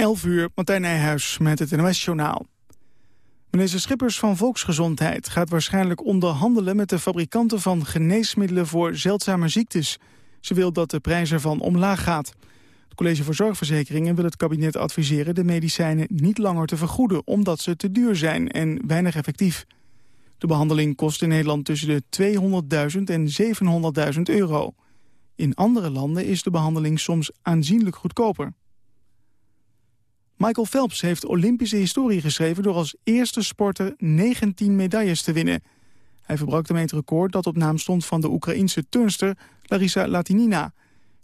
11 uur, Martijn Nijhuis met het NOS-journaal. Minister Schippers van Volksgezondheid gaat waarschijnlijk onderhandelen... met de fabrikanten van geneesmiddelen voor zeldzame ziektes. Ze wil dat de prijs ervan omlaag gaat. Het College voor Zorgverzekeringen wil het kabinet adviseren... de medicijnen niet langer te vergoeden... omdat ze te duur zijn en weinig effectief. De behandeling kost in Nederland tussen de 200.000 en 700.000 euro. In andere landen is de behandeling soms aanzienlijk goedkoper. Michael Phelps heeft Olympische historie geschreven... door als eerste sporter 19 medailles te winnen. Hij verbrak daarmee het record dat op naam stond van de Oekraïense turnster Larissa Latinina.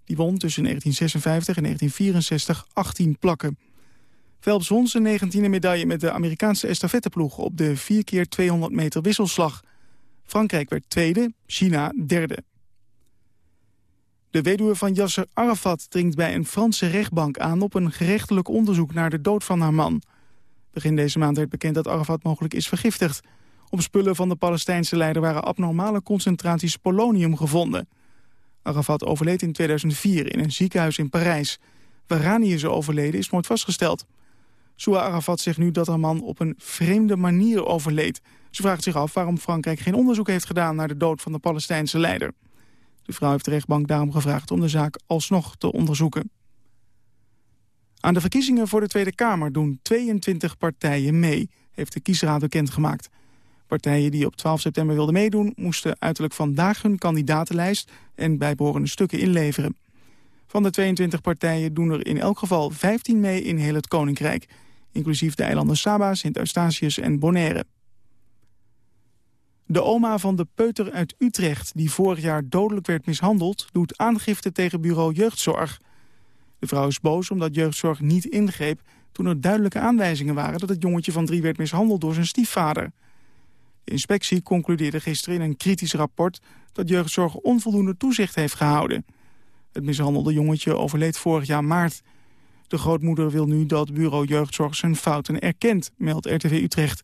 Die won tussen 1956 en 1964 18 plakken. Phelps won zijn 19e medaille met de Amerikaanse estafetteploeg... op de 4 keer 200 meter wisselslag. Frankrijk werd tweede, China derde. De weduwe van Yasser Arafat dringt bij een Franse rechtbank aan... op een gerechtelijk onderzoek naar de dood van haar man. Begin deze maand werd bekend dat Arafat mogelijk is vergiftigd. Op spullen van de Palestijnse leider waren abnormale concentraties polonium gevonden. Arafat overleed in 2004 in een ziekenhuis in Parijs. Waaraan hij is overleden is nooit vastgesteld. Soua Arafat zegt nu dat haar man op een vreemde manier overleed. Ze vraagt zich af waarom Frankrijk geen onderzoek heeft gedaan... naar de dood van de Palestijnse leider. De vrouw heeft de rechtbank daarom gevraagd om de zaak alsnog te onderzoeken. Aan de verkiezingen voor de Tweede Kamer doen 22 partijen mee, heeft de kiesraad bekendgemaakt. Partijen die op 12 september wilden meedoen... moesten uiterlijk vandaag hun kandidatenlijst en bijbehorende stukken inleveren. Van de 22 partijen doen er in elk geval 15 mee in heel het Koninkrijk... inclusief de eilanden Saba, Sint-Eustatius en Bonaire. De oma van de peuter uit Utrecht, die vorig jaar dodelijk werd mishandeld... doet aangifte tegen bureau jeugdzorg. De vrouw is boos omdat jeugdzorg niet ingreep... toen er duidelijke aanwijzingen waren dat het jongetje van drie werd mishandeld door zijn stiefvader. De inspectie concludeerde gisteren in een kritisch rapport... dat jeugdzorg onvoldoende toezicht heeft gehouden. Het mishandelde jongetje overleed vorig jaar maart. De grootmoeder wil nu dat bureau jeugdzorg zijn fouten erkent, meldt RTV Utrecht...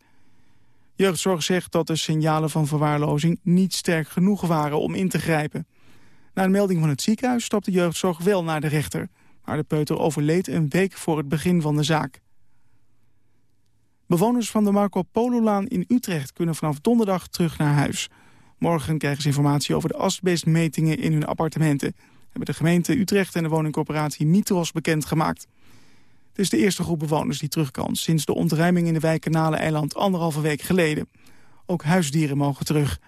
Jeugdzorg zegt dat de signalen van verwaarlozing niet sterk genoeg waren om in te grijpen. Na een melding van het ziekenhuis stapte jeugdzorg wel naar de rechter. Maar de peuter overleed een week voor het begin van de zaak. Bewoners van de Marco Pololaan in Utrecht kunnen vanaf donderdag terug naar huis. Morgen krijgen ze informatie over de asbestmetingen in hun appartementen. Hebben de gemeente Utrecht en de woningcorporatie Mitros bekendgemaakt. Het is de eerste groep bewoners die terug kan... sinds de ontruiming in de wijk Kanalen-eiland anderhalve week geleden. Ook huisdieren mogen terug.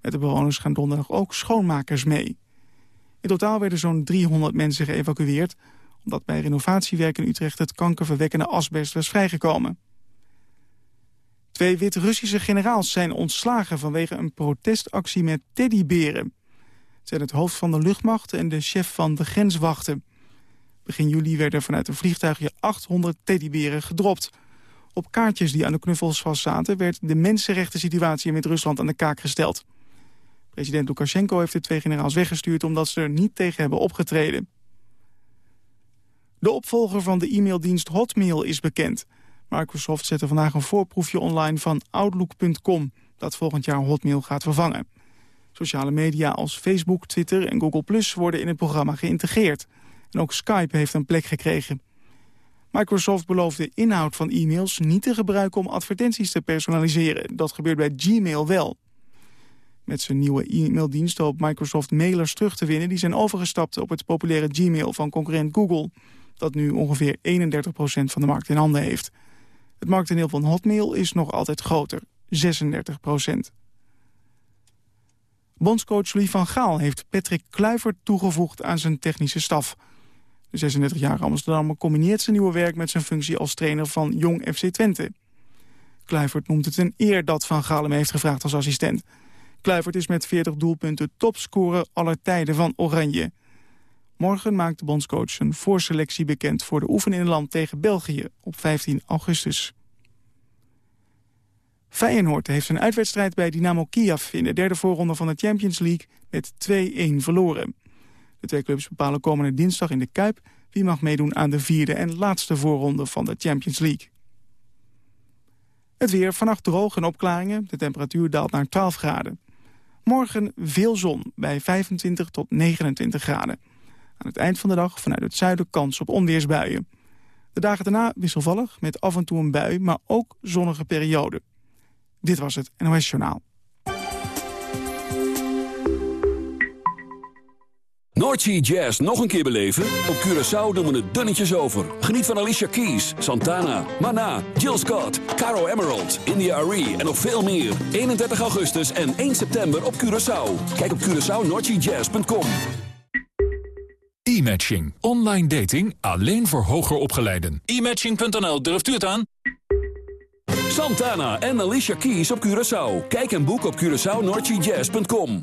Met de bewoners gaan donderdag ook schoonmakers mee. In totaal werden zo'n 300 mensen geëvacueerd... omdat bij renovatiewerk in Utrecht het kankerverwekkende asbest was vrijgekomen. Twee Wit-Russische generaals zijn ontslagen vanwege een protestactie met teddyberen. Het zijn het hoofd van de luchtmacht en de chef van de grenswachten. Begin juli werden vanuit een vliegtuigje 800 teddyberen gedropt. Op kaartjes die aan de knuffels vastzaten... werd de mensenrechten situatie in Wit-Rusland aan de kaak gesteld. President Lukashenko heeft de twee generaals weggestuurd... omdat ze er niet tegen hebben opgetreden. De opvolger van de e-maildienst Hotmail is bekend. Microsoft zette vandaag een voorproefje online van Outlook.com... dat volgend jaar Hotmail gaat vervangen. Sociale media als Facebook, Twitter en Google Plus worden in het programma geïntegreerd... En ook Skype heeft een plek gekregen. Microsoft belooft de inhoud van e-mails niet te gebruiken om advertenties te personaliseren. Dat gebeurt bij Gmail wel. Met zijn nieuwe e-maildienst hoopt Microsoft mailers terug te winnen... die zijn overgestapt op het populaire Gmail van concurrent Google... dat nu ongeveer 31% van de markt in handen heeft. Het marktendeel van Hotmail is nog altijd groter, 36%. Bondscoach Louis van Gaal heeft Patrick Kluivert toegevoegd aan zijn technische staf... De 36-jarige Amsterdammer combineert zijn nieuwe werk met zijn functie als trainer van Jong FC Twente. Kluivert noemt het een eer dat Van Gaal hem heeft gevraagd als assistent. Kluivert is met 40 doelpunten topscorer aller tijden van Oranje. Morgen maakt de bondscoach een voorselectie bekend voor de oefen in het land tegen België op 15 augustus. Feyenoord heeft zijn uitwedstrijd bij Dynamo Kiev in de derde voorronde van de Champions League met 2-1 verloren. De twee clubs bepalen komende dinsdag in de Kuip... wie mag meedoen aan de vierde en laatste voorronde van de Champions League. Het weer, vannacht droog en opklaringen. De temperatuur daalt naar 12 graden. Morgen veel zon bij 25 tot 29 graden. Aan het eind van de dag vanuit het zuiden kans op onweersbuien. De dagen daarna wisselvallig, met af en toe een bui, maar ook zonnige perioden. Dit was het NOS Journaal. Noordsea Jazz nog een keer beleven? Op Curaçao doen we het dunnetjes over. Geniet van Alicia Keys, Santana, Mana, Jill Scott, Caro Emerald, India Arie en nog veel meer. 31 augustus en 1 september op Curaçao. Kijk op CuraçaoNoordseaJazz.com. E-matching. Online dating alleen voor hoger opgeleiden. E-matching.nl, durft u het aan? Santana en Alicia Keys op Curaçao. Kijk en boek op CuraçaoNoordseaJazz.com.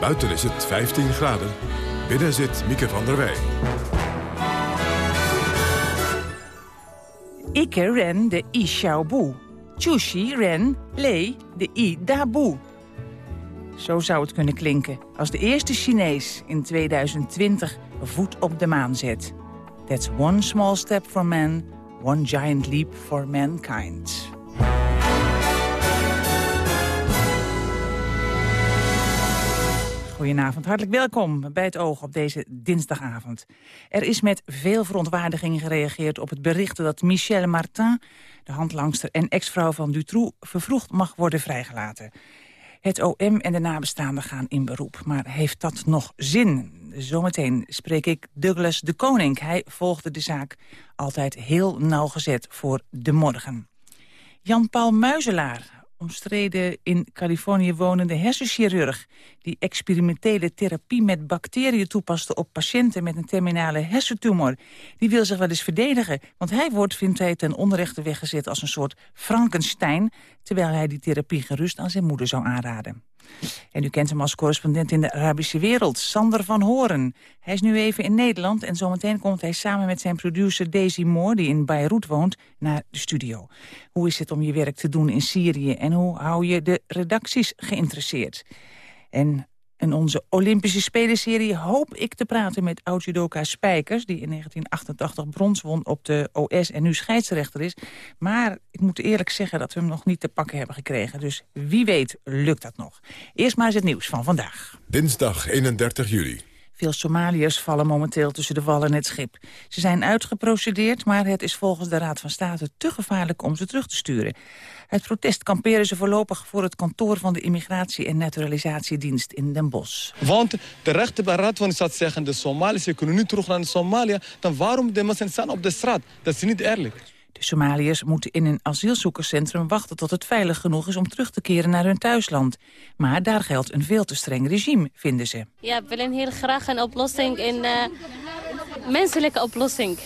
Buiten is het 15 graden, binnen zit Mieke van der Wij. Ikke ren de i xiaobu. Chushi ren lei de i dabu. Zo zou het kunnen klinken als de eerste Chinees in 2020 voet op de maan zet. That's one small step for man, one giant leap for mankind. Goedenavond, hartelijk welkom bij het oog op deze dinsdagavond. Er is met veel verontwaardiging gereageerd op het bericht dat Michel Martin, de handlangster en ex-vrouw van Dutroux, vervroegd mag worden vrijgelaten. Het OM en de nabestaanden gaan in beroep, maar heeft dat nog zin? Zometeen spreek ik Douglas de Koning. Hij volgde de zaak altijd heel nauwgezet voor de morgen. Jan-Paul Muizelaar, omstreden in Californië wonende hersenchirurg... die experimentele therapie met bacteriën toepaste op patiënten... met een terminale hersentumor, die wil zich wel eens verdedigen. Want hij wordt, vindt hij, ten onrechte weggezet als een soort Frankenstein... terwijl hij die therapie gerust aan zijn moeder zou aanraden. En u kent hem als correspondent in de Arabische wereld, Sander van Horen. Hij is nu even in Nederland en zometeen komt hij samen met zijn producer Daisy Moore... die in Beirut woont, naar de studio. Hoe is het om je werk te doen in Syrië en hoe hou je de redacties geïnteresseerd? En in onze Olympische Spelenserie hoop ik te praten met oud-judoka Spijkers... die in 1988 brons won op de OS en nu scheidsrechter is. Maar ik moet eerlijk zeggen dat we hem nog niet te pakken hebben gekregen. Dus wie weet lukt dat nog. Eerst maar eens het nieuws van vandaag. Dinsdag 31 juli. Veel Somaliërs vallen momenteel tussen de wal en het schip. Ze zijn uitgeprocedeerd, maar het is volgens de Raad van State te gevaarlijk om ze terug te sturen. Uit protest kamperen ze voorlopig voor het kantoor van de Immigratie- en Naturalisatiedienst in Den Bosch. Want de rechter bij Raad van State zeggen de Somalische kunnen nu terug naar Somalië. Dan waarom de mensen staan op de straat? Dat is niet eerlijk. De Somaliërs moeten in een asielzoekerscentrum wachten tot het veilig genoeg is om terug te keren naar hun thuisland. Maar daar geldt een veel te streng regime, vinden ze. Ja, we willen heel graag een oplossing, een uh, menselijke oplossing.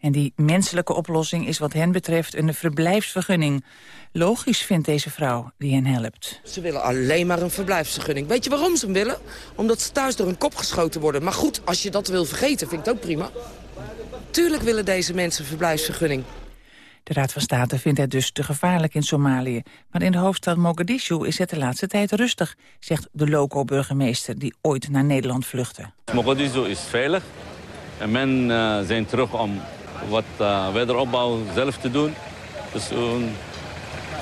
En die menselijke oplossing is wat hen betreft een verblijfsvergunning. Logisch vindt deze vrouw die hen helpt. Ze willen alleen maar een verblijfsvergunning. Weet je waarom ze hem willen? Omdat ze thuis door hun kop geschoten worden. Maar goed, als je dat wil vergeten, vind ik het ook prima. Tuurlijk willen deze mensen een verblijfsvergunning. De Raad van State vindt het dus te gevaarlijk in Somalië. Maar in de hoofdstad Mogadishu is het de laatste tijd rustig... zegt de loco-burgemeester die ooit naar Nederland vluchtte. Mogadishu is veilig. En men uh, zijn terug om wat uh, wederopbouw zelf te doen. Dus uh,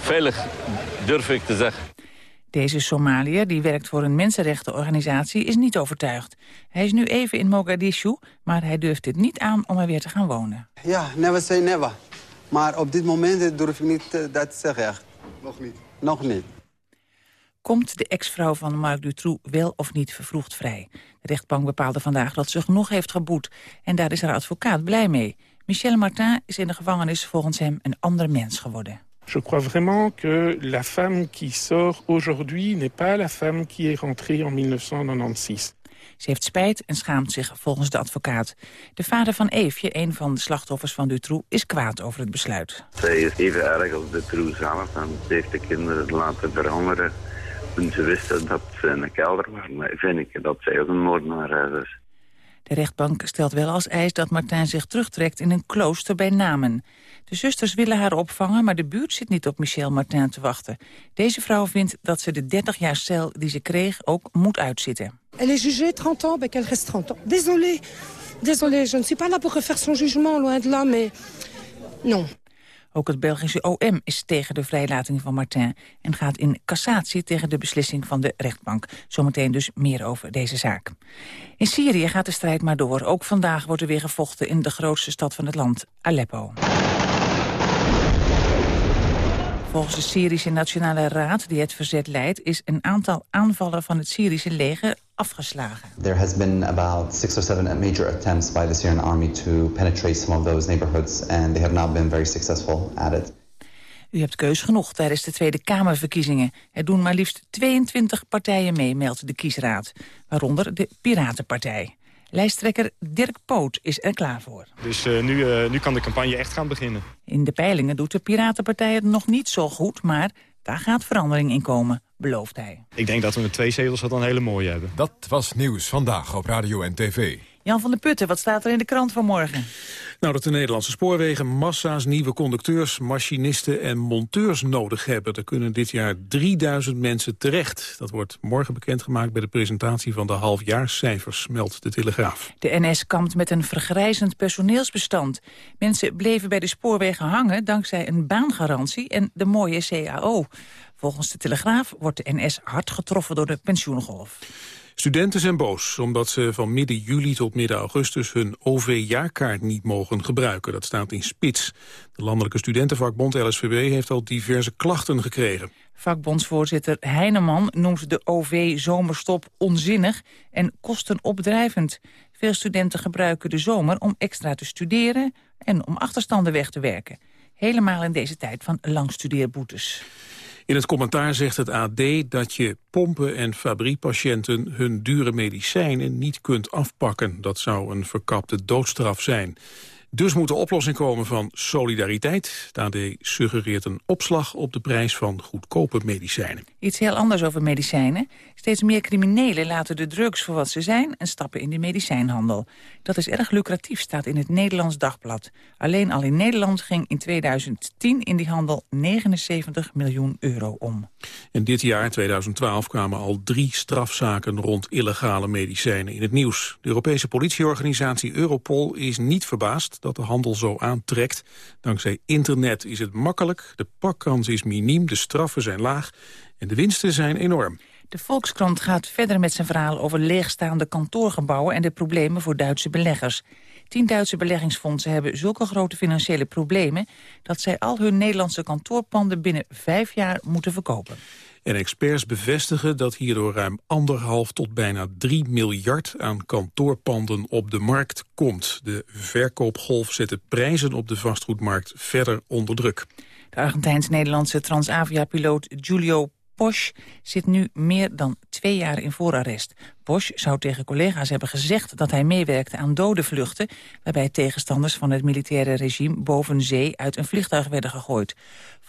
veilig durf ik te zeggen. Deze Somaliër, die werkt voor een mensenrechtenorganisatie, is niet overtuigd. Hij is nu even in Mogadishu, maar hij durft het niet aan om er weer te gaan wonen. Ja, never say never. Maar op dit moment durf ik niet uh, dat te zeggen, echt. Nog niet? Nog niet. Komt de ex-vrouw van Marc Dutroux wel of niet vervroegd vrij? De rechtbank bepaalde vandaag dat ze genoeg heeft geboet. En daar is haar advocaat blij mee. Michel Martin is in de gevangenis volgens hem een ander mens geworden. Je crois vraiment que la femme qui sort aujourd'hui n'est pas la femme qui est rentrée en 1996. Ze heeft spijt en schaamt zich volgens de advocaat. De vader van Eefje, een van de slachtoffers van Dutroux, is kwaad over het besluit. Zij is even erg als Dutroux zelf en ze heeft de kinderen laten veranderen. Toen ze wisten dat ze in de kelder waren, vind ik dat zij ook een moordenaar is. De rechtbank stelt wel als eis dat Martijn zich terugtrekt in een klooster bij Namen. De zusters willen haar opvangen, maar de buurt zit niet op Michel Martin te wachten. Deze vrouw vindt dat ze de 30 jaar cel die ze kreeg ook moet uitzitten. Elle est jugée 30 ans, ben qu'elle reste 30 ans. Désolée, désolée, je ne suis pas là pour refaire son jugement, loin de là, mais non. Ook het Belgische OM is tegen de vrijlating van Martin... en gaat in cassatie tegen de beslissing van de rechtbank. Zometeen dus meer over deze zaak. In Syrië gaat de strijd maar door. Ook vandaag wordt er weer gevochten in de grootste stad van het land, Aleppo. Volgens de Syrische Nationale Raad, die het verzet leidt... is een aantal aanvallen van het Syrische leger afgeslagen. There has been about six or seven major attempts by the Syrian army to penetrate some of those neighborhoods... and they have not been very successful at it. U hebt keus genoeg tijdens de Tweede Kamerverkiezingen. Er doen maar liefst 22 partijen mee, meldt de kiesraad. Waaronder de Piratenpartij. Lijsttrekker Dirk Poot is er klaar voor. Dus uh, nu, uh, nu kan de campagne echt gaan beginnen. In de peilingen doet de Piratenpartij het nog niet zo goed... maar daar gaat verandering in komen, belooft hij. Ik denk dat we met twee zetels dat dan een hele mooie hebben. Dat was Nieuws Vandaag op Radio en TV. Jan van der Putten, wat staat er in de krant vanmorgen? Nou, dat de Nederlandse spoorwegen massa's nieuwe conducteurs, machinisten en monteurs nodig hebben. Er kunnen dit jaar 3000 mensen terecht. Dat wordt morgen bekendgemaakt bij de presentatie van de halfjaarscijfers, meldt de Telegraaf. De NS kampt met een vergrijzend personeelsbestand. Mensen bleven bij de spoorwegen hangen dankzij een baangarantie en de mooie CAO. Volgens de Telegraaf wordt de NS hard getroffen door de pensioengolf. Studenten zijn boos omdat ze van midden juli tot midden augustus hun OV-jaarkaart niet mogen gebruiken. Dat staat in spits. De landelijke studentenvakbond LSVB heeft al diverse klachten gekregen. Vakbondsvoorzitter Heineman noemt de OV-zomerstop onzinnig en kostenopdrijvend. Veel studenten gebruiken de zomer om extra te studeren en om achterstanden weg te werken. Helemaal in deze tijd van langstudeerboetes. In het commentaar zegt het AD dat je pompen- en fabriekpatiënten hun dure medicijnen niet kunt afpakken. Dat zou een verkapte doodstraf zijn. Dus moet de oplossing komen van solidariteit. De AD suggereert een opslag op de prijs van goedkope medicijnen. Iets heel anders over medicijnen. Steeds meer criminelen laten de drugs voor wat ze zijn... en stappen in de medicijnhandel. Dat is erg lucratief, staat in het Nederlands Dagblad. Alleen al in Nederland ging in 2010 in die handel 79 miljoen euro om. En dit jaar, 2012, kwamen al drie strafzaken rond illegale medicijnen in het nieuws. De Europese politieorganisatie Europol is niet verbaasd dat de handel zo aantrekt. Dankzij internet is het makkelijk, de pakkans is miniem, de straffen zijn laag en de winsten zijn enorm. De Volkskrant gaat verder met zijn verhaal over leegstaande kantoorgebouwen en de problemen voor Duitse beleggers. Tien Duitse beleggingsfondsen hebben zulke grote financiële problemen... dat zij al hun Nederlandse kantoorpanden binnen vijf jaar moeten verkopen. En experts bevestigen dat hierdoor ruim anderhalf tot bijna 3 miljard aan kantoorpanden op de markt komt. De verkoopgolf zet de prijzen op de vastgoedmarkt verder onder druk. De Argentijns-Nederlandse Transavia-piloot Giulio Posch zit nu meer dan twee jaar in voorarrest. Bosch zou tegen collega's hebben gezegd dat hij meewerkte aan dode vluchten... waarbij tegenstanders van het militaire regime boven zee uit een vliegtuig werden gegooid.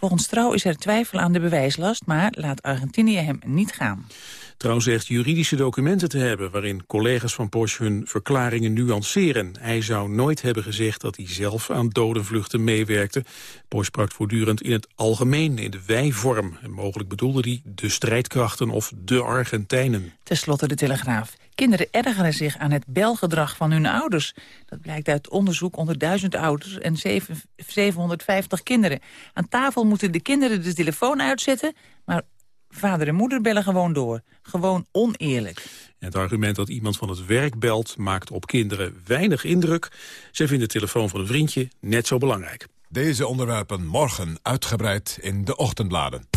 Volgens Trouw is er twijfel aan de bewijslast, maar laat Argentinië hem niet gaan. Trouw zegt juridische documenten te hebben... waarin collega's van Bosch hun verklaringen nuanceren. Hij zou nooit hebben gezegd dat hij zelf aan dodenvluchten meewerkte. Bosch sprak voortdurend in het algemeen, in de wij-vorm. En mogelijk bedoelde hij de strijdkrachten of de Argentijnen. Ten slotte de Telegraaf. Kinderen ergeren zich aan het belgedrag van hun ouders. Dat blijkt uit onderzoek onder duizend ouders en 750 kinderen. Aan tafel moeten de kinderen de telefoon uitzetten... maar vader en moeder bellen gewoon door. Gewoon oneerlijk. Het argument dat iemand van het werk belt maakt op kinderen weinig indruk. Zij vinden de telefoon van een vriendje net zo belangrijk. Deze onderwerpen morgen uitgebreid in de ochtendbladen.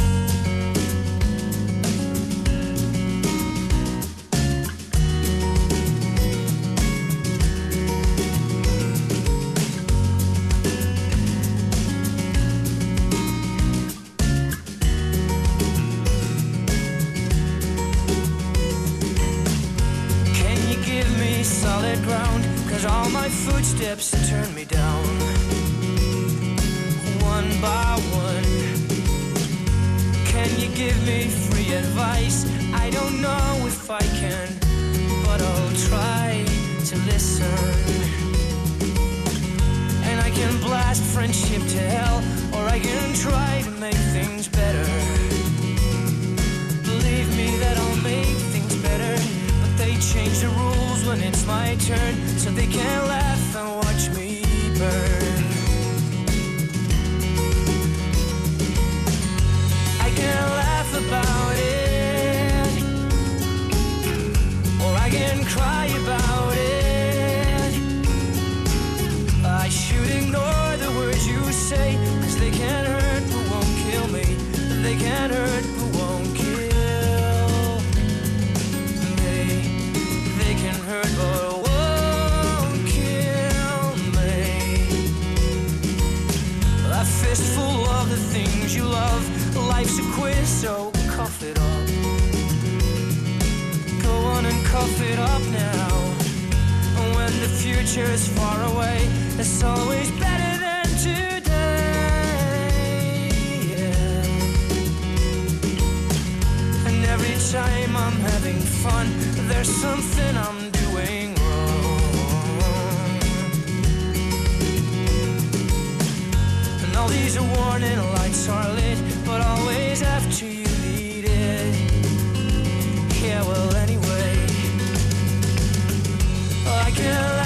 Give me free advice? I don't know if I can, but I'll try to listen. And I can blast friendship to hell, or I can try to make things better. Believe me that I'll make things better, but they change the rules when it's my turn, so they can laugh and watch me burn. About it, or I can cry about it. It up now. And when the future is far away, it's always better than today. Yeah. And every time I'm having fun, there's something I'm doing wrong. And all these warning lights are lit, but always after you I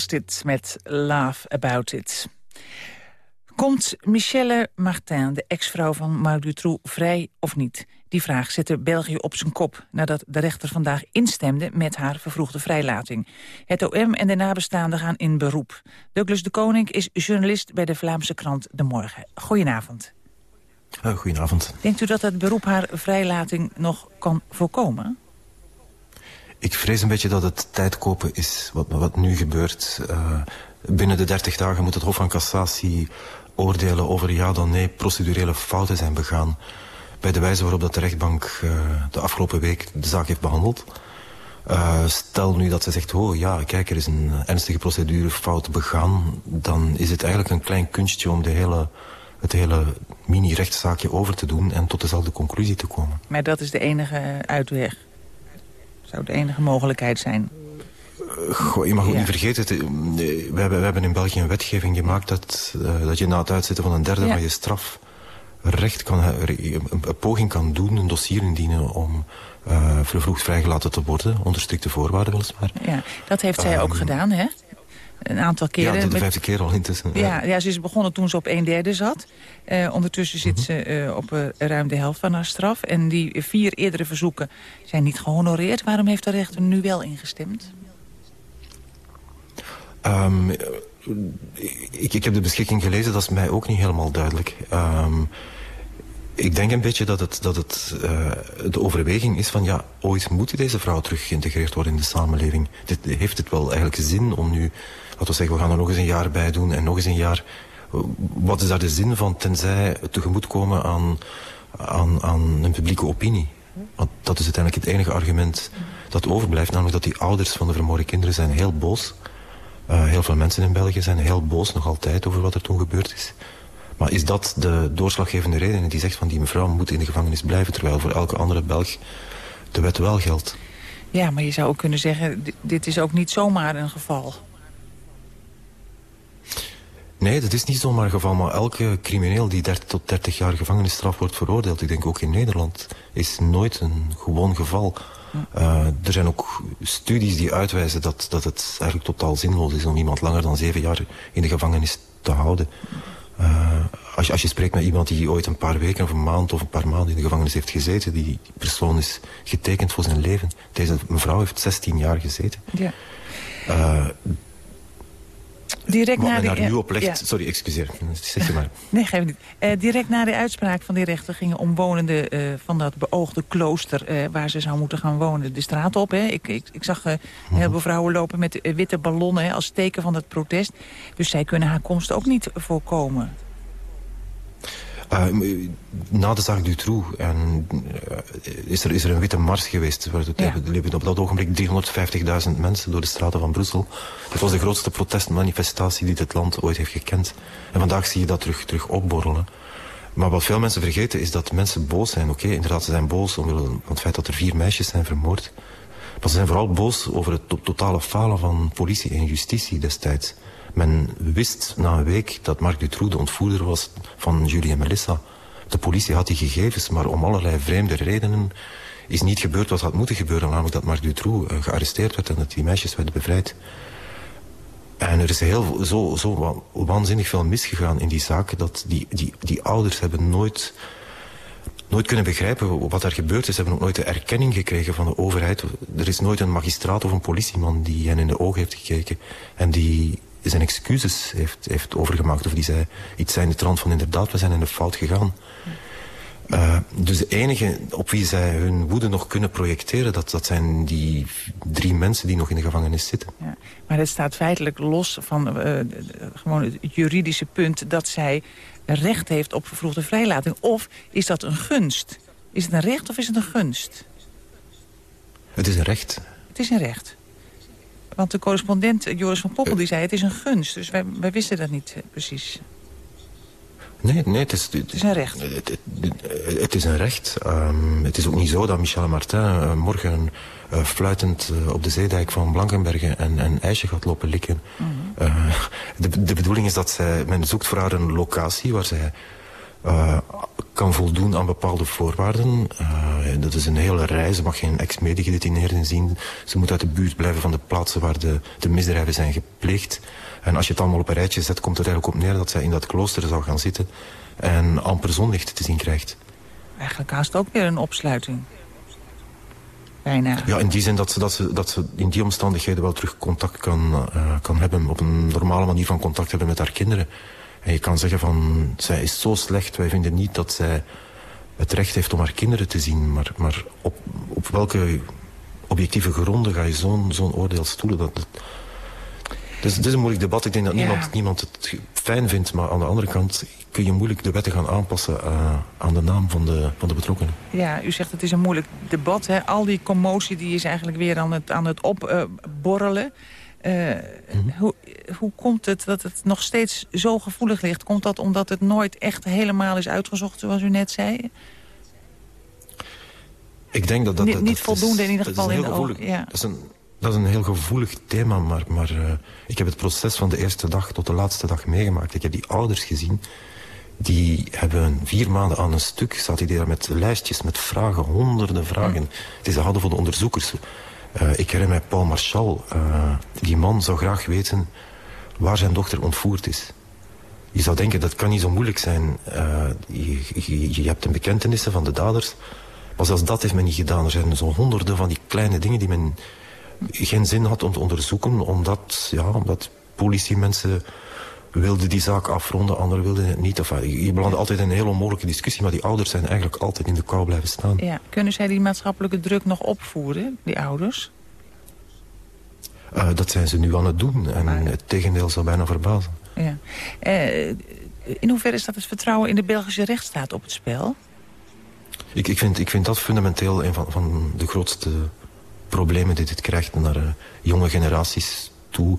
was dit met Laugh About It. Komt Michelle Martin, de ex-vrouw van Marc Dutroux, vrij of niet? Die vraag zette België op zijn kop nadat de rechter vandaag instemde met haar vervroegde vrijlating. Het OM en de nabestaanden gaan in beroep. Douglas de Koning is journalist bij de Vlaamse krant De Morgen. Goedenavond. Uh, goedenavond. Denkt u dat het beroep haar vrijlating nog kan voorkomen? Ik vrees een beetje dat het tijdkopen is wat, wat nu gebeurt. Uh, binnen de 30 dagen moet het Hof van Cassatie oordelen over ja dan nee procedurele fouten zijn begaan. Bij de wijze waarop dat de rechtbank uh, de afgelopen week de zaak heeft behandeld. Uh, stel nu dat ze zegt, oh ja, kijk, er is een ernstige procedurefout begaan. Dan is het eigenlijk een klein kunstje om de hele, het hele mini-rechtszaakje over te doen en tot dezelfde conclusie te komen. Maar dat is de enige uitweg? Zou de enige mogelijkheid zijn? Goh, je mag ook ja. niet vergeten, we, hebben, we hebben in België een wetgeving gemaakt... dat, uh, dat je na het uitzetten van een derde ja. van je straf... recht kan, een, een poging kan doen, een dossier indienen... om uh, vervroegd vrijgelaten te worden, onder strikte voorwaarden weliswaar. Ja, dat heeft zij um, ook gedaan, hè? Een aantal keren. Ja, de, de vijfde keer al intussen. Ja, ja, ze is begonnen toen ze op een derde zat. Uh, ondertussen zit mm -hmm. ze uh, op uh, ruim de helft van haar straf. En die vier eerdere verzoeken zijn niet gehonoreerd. Waarom heeft de rechter nu wel ingestemd? Um, ik, ik heb de beschikking gelezen, dat is mij ook niet helemaal duidelijk. Um, ik denk een beetje dat het, dat het uh, de overweging is van... ja, ooit moet deze vrouw terug geïntegreerd worden in de samenleving. Dit, heeft het wel eigenlijk zin om nu... laten we zeggen, we gaan er nog eens een jaar bij doen en nog eens een jaar... Wat is daar de zin van, tenzij tegemoetkomen aan, aan, aan een publieke opinie? Want dat is uiteindelijk het enige argument dat overblijft. Namelijk dat die ouders van de vermoorde kinderen zijn heel boos. Uh, heel veel mensen in België zijn heel boos nog altijd over wat er toen gebeurd is. Maar is dat de doorslaggevende reden die zegt van die mevrouw moet in de gevangenis blijven... terwijl voor elke andere Belg de wet wel geldt? Ja, maar je zou ook kunnen zeggen, dit is ook niet zomaar een geval. Nee, dat is niet zomaar een geval. Maar elke crimineel die 30 tot 30 jaar gevangenisstraf wordt veroordeeld... ik denk ook in Nederland, is nooit een gewoon geval. Uh, er zijn ook studies die uitwijzen dat, dat het eigenlijk totaal zinloos is... om iemand langer dan zeven jaar in de gevangenis te houden. Uh, als, je, als je spreekt met iemand die ooit een paar weken of een maand of een paar maanden in de gevangenis heeft gezeten... die, die persoon is getekend voor zijn leven. Deze mevrouw heeft 16 jaar gezeten. Ja. Uh, Direct na de, daar nu op legt... ja. Sorry, excuseer. Zeg je maar. Nee, geef niet. Uh, direct na de uitspraak van die rechter gingen omwonenden uh, van dat beoogde klooster... Uh, waar ze zou moeten gaan wonen, de straat op. Hè. Ik, ik, ik zag een heleboel vrouwen lopen met witte ballonnen hè, als teken van het protest. Dus zij kunnen haar komst ook niet voorkomen. Uh, na de zaak Dutroux en, uh, is, er, is er een witte mars geweest. Er ja. liepen op dat ogenblik 350.000 mensen door de straten van Brussel. Dat was de grootste protestmanifestatie die dit land ooit heeft gekend. En vandaag zie je dat terug, terug opborrelen. Maar wat veel mensen vergeten is dat mensen boos zijn. Oké, okay, inderdaad, ze zijn boos omwille van het feit dat er vier meisjes zijn vermoord. Maar ze zijn vooral boos over het to totale falen van politie en justitie destijds. Men wist na een week dat Marc Dutroux de ontvoerder was van Julie en Melissa. De politie had die gegevens, maar om allerlei vreemde redenen is niet gebeurd wat had moeten gebeuren. Namelijk dat Marc Dutroux uh, gearresteerd werd en dat die meisjes werden bevrijd. En er is heel, zo, zo waanzinnig veel misgegaan in die zaak... dat die, die, die ouders hebben nooit, nooit kunnen begrijpen wat er gebeurd is. Ze hebben ook nooit de erkenning gekregen van de overheid. Er is nooit een magistraat of een politieman die hen in de ogen heeft gekeken... en die zijn excuses heeft, heeft overgemaakt. Of die zei iets zijn in de trant van inderdaad, we zijn in de fout gegaan. Uh, dus de enige op wie zij hun woede nog kunnen projecteren... dat, dat zijn die drie mensen die nog in de gevangenis zitten. Ja, maar het staat feitelijk los van uh, gewoon het juridische punt... dat zij recht heeft op vervroegde vrijlating. Of is dat een gunst? Is het een recht of is het een gunst? Het is een recht. Het is een recht. Want de correspondent Joris van Poppel die zei het is een gunst. Dus wij, wij wisten dat niet uh, precies. Nee, nee het, is, het, het is een recht. Het, het, het is een recht. Um, het is ook niet zo dat Michel Martin uh, morgen uh, fluitend uh, op de zeedijk van Blankenbergen en, en ijsje gaat lopen likken. Mm -hmm. de, de bedoeling is dat zij, men zoekt voor haar een locatie waar zij kan voldoen aan bepaalde voorwaarden. Uh, dat is een hele reis. Ze mag geen ex-medegedetineerden zien. Ze moet uit de buurt blijven van de plaatsen waar de, de misdrijven zijn gepleegd. En als je het allemaal op een rijtje zet, komt het eigenlijk op neer dat zij in dat klooster zou gaan zitten en amper zonlicht te zien krijgt. Eigenlijk haast ook weer een opsluiting. Bijna. Ja, in die zin dat ze, dat ze, dat ze in die omstandigheden wel terug contact kan, uh, kan hebben. Op een normale manier van contact hebben met haar kinderen. En je kan zeggen van, zij is zo slecht, wij vinden niet dat zij het recht heeft om haar kinderen te zien. Maar, maar op, op welke objectieve gronden ga je zo'n zo'n oordeel stoelen? Dat, dat, dus het is een moeilijk debat. Ik denk dat ja. niemand, niemand het fijn vindt. Maar aan de andere kant kun je moeilijk de wetten gaan aanpassen uh, aan de naam van de, van de betrokkenen. Ja, u zegt het is een moeilijk debat. Hè? Al die commotie die is eigenlijk weer aan het, aan het opborrelen. Uh, mm -hmm. hoe, hoe komt het dat het nog steeds zo gevoelig ligt? Komt dat omdat het nooit echt helemaal is uitgezocht, zoals u net zei? Ik denk dat dat... Niet, dat, niet dat voldoende is, in ieder geval in de ogen. Ja. Dat, is een, dat is een heel gevoelig thema, maar, maar uh, ik heb het proces van de eerste dag tot de laatste dag meegemaakt. Ik heb die ouders gezien. Die hebben vier maanden aan een stuk, zat hij daar met lijstjes, met vragen, honderden vragen. Mm. Het is de hadden voor de onderzoekers. Uh, ik herinner mij Paul Marchal. Uh, die man zou graag weten waar zijn dochter ontvoerd is. Je zou denken, dat kan niet zo moeilijk zijn. Uh, je, hebt een bekentenissen van de daders. Maar zelfs dat heeft men niet gedaan. Er zijn zo honderden van die kleine dingen die men geen zin had om te onderzoeken. Omdat, ja, omdat politiemensen wilden die zaak afronden, anderen wilden het niet. Enfin, je belandt altijd in een heel onmogelijke discussie, maar die ouders zijn eigenlijk altijd in de kou blijven staan. Ja. Kunnen zij die maatschappelijke druk nog opvoeren, die ouders? Uh, dat zijn ze nu aan het doen. En maar... het tegendeel zou bijna verbazen. Ja. Uh, in hoeverre staat het vertrouwen in de Belgische rechtsstaat op het spel? Ik, ik, vind, ik vind dat fundamenteel een van, van de grootste problemen die dit krijgt naar uh, jonge generaties toe.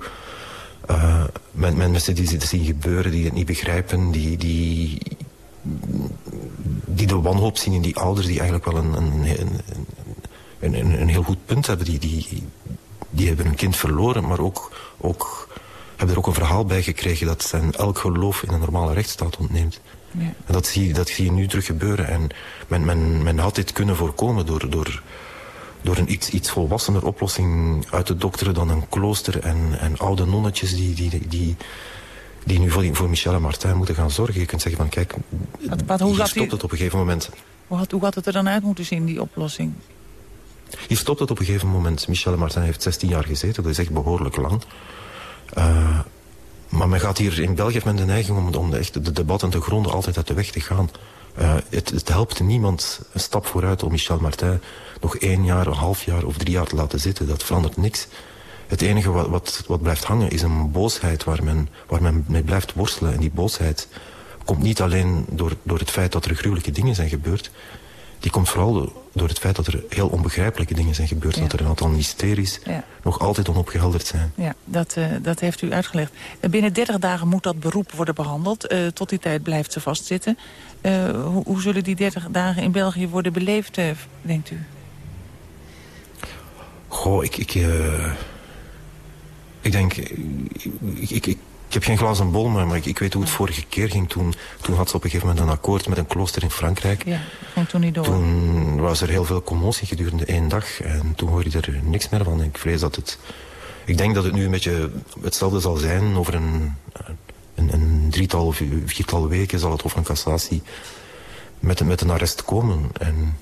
Uh, met, met mensen die dit zien gebeuren, die het niet begrijpen, die, die, die de wanhoop zien in die ouders die eigenlijk wel een, een, een, een, een heel goed punt hebben. Die, die, die hebben hun kind verloren, maar ook, ook hebben er ook een verhaal bij gekregen dat zijn elk geloof in een normale rechtsstaat ontneemt. Ja. En dat zie, dat zie je nu terug gebeuren. En men, men, men had dit kunnen voorkomen door, door, door een iets, iets volwassener oplossing uit te dokteren dan een klooster en, en oude nonnetjes die, die, die, die nu voor, voor Michel en Martin moeten gaan zorgen. Je kunt zeggen van kijk, wat, wat, hoe hier stopt u, het op een gegeven moment. Hoe had, hoe had het er dan uit moeten zien, die oplossing? Hier stopt het op een gegeven moment. Michel en Martin heeft 16 jaar gezeten, dat is echt behoorlijk lang. Uh, maar men gaat hier in België heeft men de neiging om, om de, echt de debatten te gronden altijd uit de weg te gaan. Uh, het, het, helpt niemand een stap vooruit om Michel Martin nog één jaar, een half jaar of drie jaar te laten zitten. Dat verandert niks. Het enige wat, wat, wat blijft hangen is een boosheid waar men, waar men mee blijft worstelen. En die boosheid komt niet alleen door, door het feit dat er gruwelijke dingen zijn gebeurd die komt vooral door het feit dat er heel onbegrijpelijke dingen zijn gebeurd. Dat er een aantal mysteries ja. nog altijd onopgehelderd zijn. Ja, dat, uh, dat heeft u uitgelegd. Binnen 30 dagen moet dat beroep worden behandeld. Uh, tot die tijd blijft ze vastzitten. Uh, hoe, hoe, zullen die 30 dagen in België worden beleefd, denkt u? Goh, ik... Ik, ik denk... Ik, ik, ik, heb geen glazen bol, maar ik, ik weet hoe het vorige keer ging. Toen, toen had ze op een gegeven moment een akkoord met een klooster in Frankrijk. Ja, ging toen niet door. Toen was er heel veel commotie gedurende één dag. En toen hoorde je er niks meer van. Ik vrees dat het... Ik denk dat het nu een beetje hetzelfde zal zijn. Over een, een, een drietal, viertal weken zal het Hof van Cassatie met, met een arrest komen. En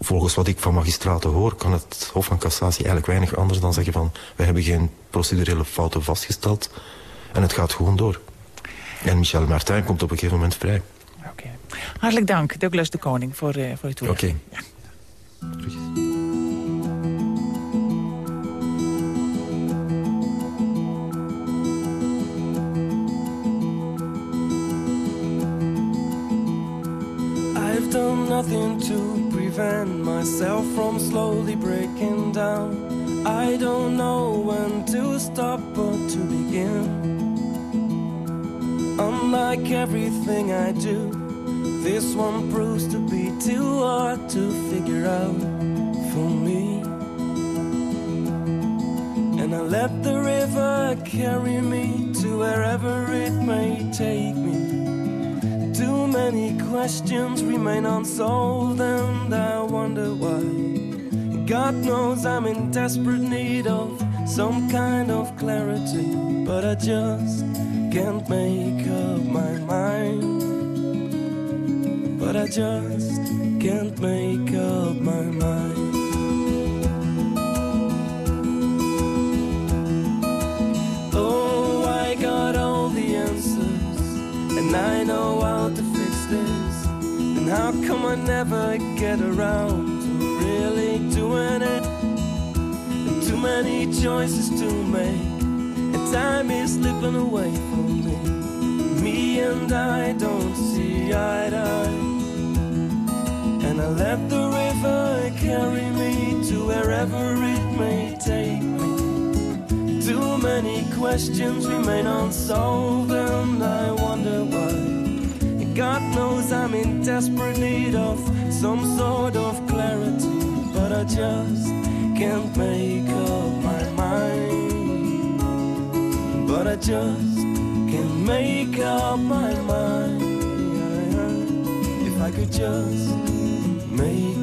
volgens wat ik van magistraten hoor... kan het Hof van Cassatie eigenlijk weinig anders dan zeggen van... wij hebben geen procedurele fouten vastgesteld... En het gaat gewoon door. En Michel Martin komt op een gegeven moment vrij. Oké. Okay. Hartelijk dank, Douglas de Koning, voor, uh, voor uw toelichting. Oké. Okay. Ja. I've done nothing to prevent myself from slowly breaking down. I don't know when to stop or to begin. Unlike everything I do, this one proves to be too hard to figure out for me. And I let the river carry me to wherever it may take me. Too many questions remain unsolved, and I wonder why. God knows I'm in desperate need of some kind of clarity, but I just can't make up my mind. But I just can't make up my mind. Oh, I got all the answers, and I know how to fix this. And how come I never get around to really doing it? And too many choices to make and time is slipping away. And I don't see eye to eye. And I let the river carry me to wherever it may take me. Too many questions remain unsolved, and I wonder why. God knows I'm in desperate need of some sort of clarity, but I just can't make up my mind. But I just make up my mind. If I could just make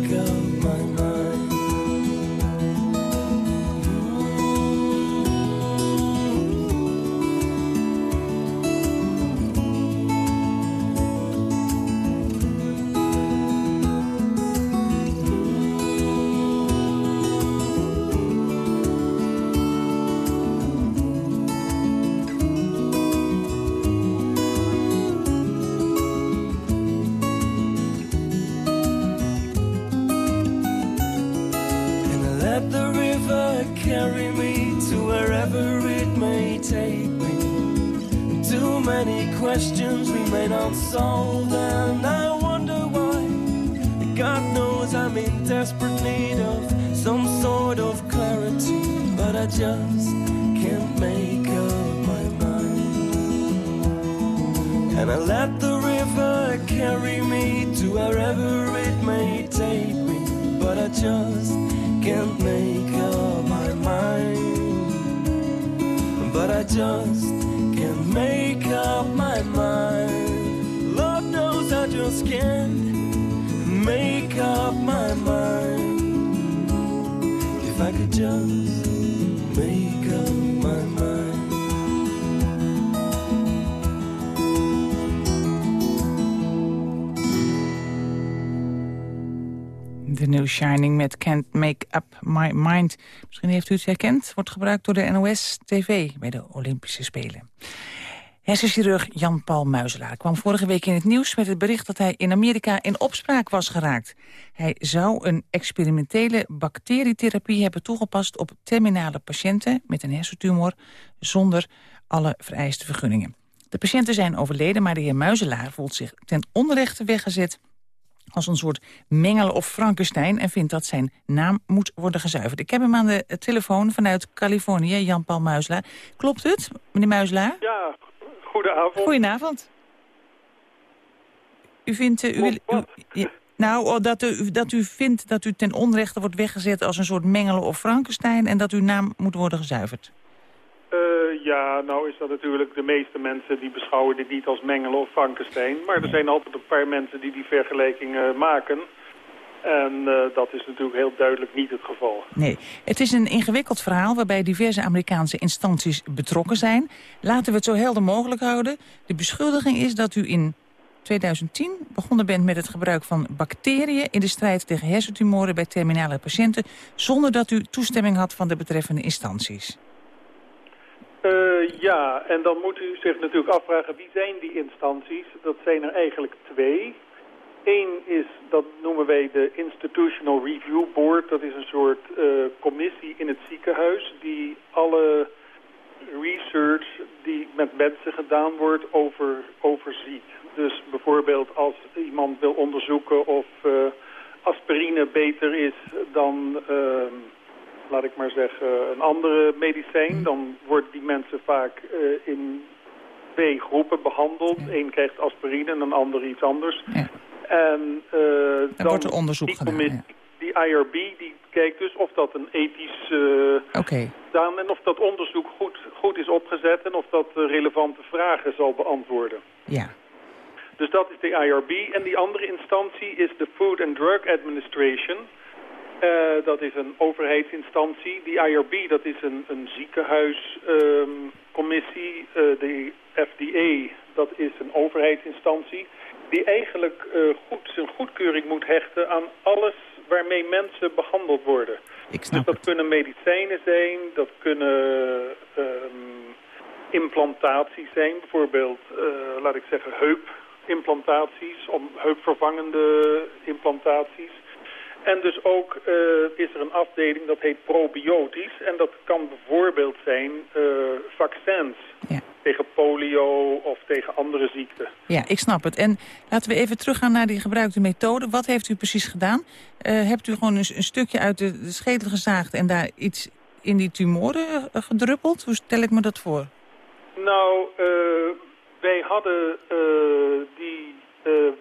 carry me to wherever it may take me, but I just can't make up my mind. But I just can't make up my mind. Lord knows I just can't make up my mind. If I could just make New Shining met Can't Make Up My Mind. Misschien heeft u het herkend. Wordt gebruikt door de NOS-TV bij de Olympische Spelen. Hersenchirurg Jan-Paul Muizelaar kwam vorige week in het nieuws... met het bericht dat hij in Amerika in opspraak was geraakt. Hij zou een experimentele bacterietherapie hebben toegepast... op terminale patiënten met een hersentumor... zonder alle vereiste vergunningen. De patiënten zijn overleden, maar de heer Muizelaar voelt zich ten onrechte weggezet als een soort mengel of Frankenstein... en vindt dat zijn naam moet worden gezuiverd. Ik heb hem aan de telefoon vanuit Californië, Jan-Paul Muizelaar. Klopt het, meneer Muizelaar? Ja, goedenavond. Goedenavond. U vindt... eh, u, nou, oh, dat u, dat u vindt dat u ten onrechte wordt weggezet als een soort mengel of Frankenstein... en dat uw naam moet worden gezuiverd. Eh, ja, nou is dat natuurlijk de meeste mensen die beschouwen dit niet als Mengele of Frankenstein. Maar er zijn altijd een paar mensen die die vergelijking eh, maken. En eh, dat is natuurlijk heel duidelijk niet het geval. Nee, het is een ingewikkeld verhaal waarbij diverse Amerikaanse instanties betrokken zijn. Laten we het zo helder mogelijk houden. De beschuldiging is dat u in 2010 begonnen bent met het gebruik van bacteriën... in de strijd tegen hersentumoren bij terminale patiënten... zonder dat u toestemming had van de betreffende instanties. Eh, ja, en dan moet u zich natuurlijk afvragen wie zijn die instanties. Dat zijn er eigenlijk twee. Eén is, dat noemen wij de Institutional Review Board. Dat is een soort eh, commissie in het ziekenhuis die alle research die met mensen gedaan wordt over, overziet. Dus bijvoorbeeld als iemand wil onderzoeken of eh, aspirine beter is dan, ehm, laat ik maar zeggen, een andere medicijn, dan worden die mensen vaak eh, in twee groepen behandeld. Eén krijgt aspirine en een ander iets anders. En eh, dan wordt er onderzoek die gedaan, Die IRB die kijkt dus of dat een ethisch eh, Oké. staan en of dat onderzoek goed, goed is opgezet en of dat eh, relevante vragen zal beantwoorden. Ja. Dus dat is de IRB. En die andere instantie is de Food and Drug Administration. Eh, dat is een overheidsinstantie. Die IRB dat is een, een ziekenhuiscommissie. Eh, de FDA dat is een overheidsinstantie. Die eigenlijk eh, goed, zijn goedkeuring moet hechten aan alles waarmee mensen behandeld worden. dus dat kunnen medicijnen zijn, dat kunnen ehm, implantaties zijn. Bijvoorbeeld, laat ik zeggen, heupimplantaties, om heupvervangende implantaties. En dus ook eh, is er een afdeling dat heet probiotisch. En dat kan bijvoorbeeld zijn eh, vaccins tegen polio of tegen andere ziekten. Ja, ik snap het. En laten we even teruggaan naar die gebruikte methode. Wat heeft u precies gedaan? Eh, hebt u gewoon een, een stukje uit de, de schedel gezaagd en daar iets in die tumoren gedruppeld? Hoe stel ik me dat voor? Nou, wij hadden die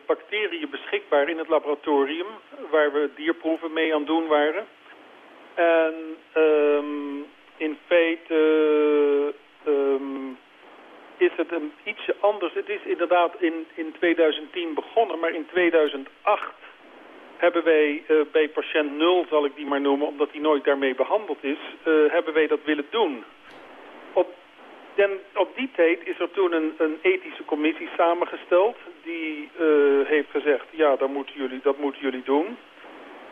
bacteriën beschikbaar in het laboratorium... waar we dierproeven mee aan doen waren. En ehm, in feite ehm, is het een ietsje anders. Het is inderdaad in, in 2010 begonnen, maar in 2008 hebben wij eh, bij patiënt 0, zal ik die maar noemen, omdat die nooit daarmee behandeld is, eh, hebben wij dat willen doen. En op die tijd is er toen een, een ethische commissie samengesteld die eh, heeft gezegd, ja, dat moeten, jullie, dat moeten jullie doen.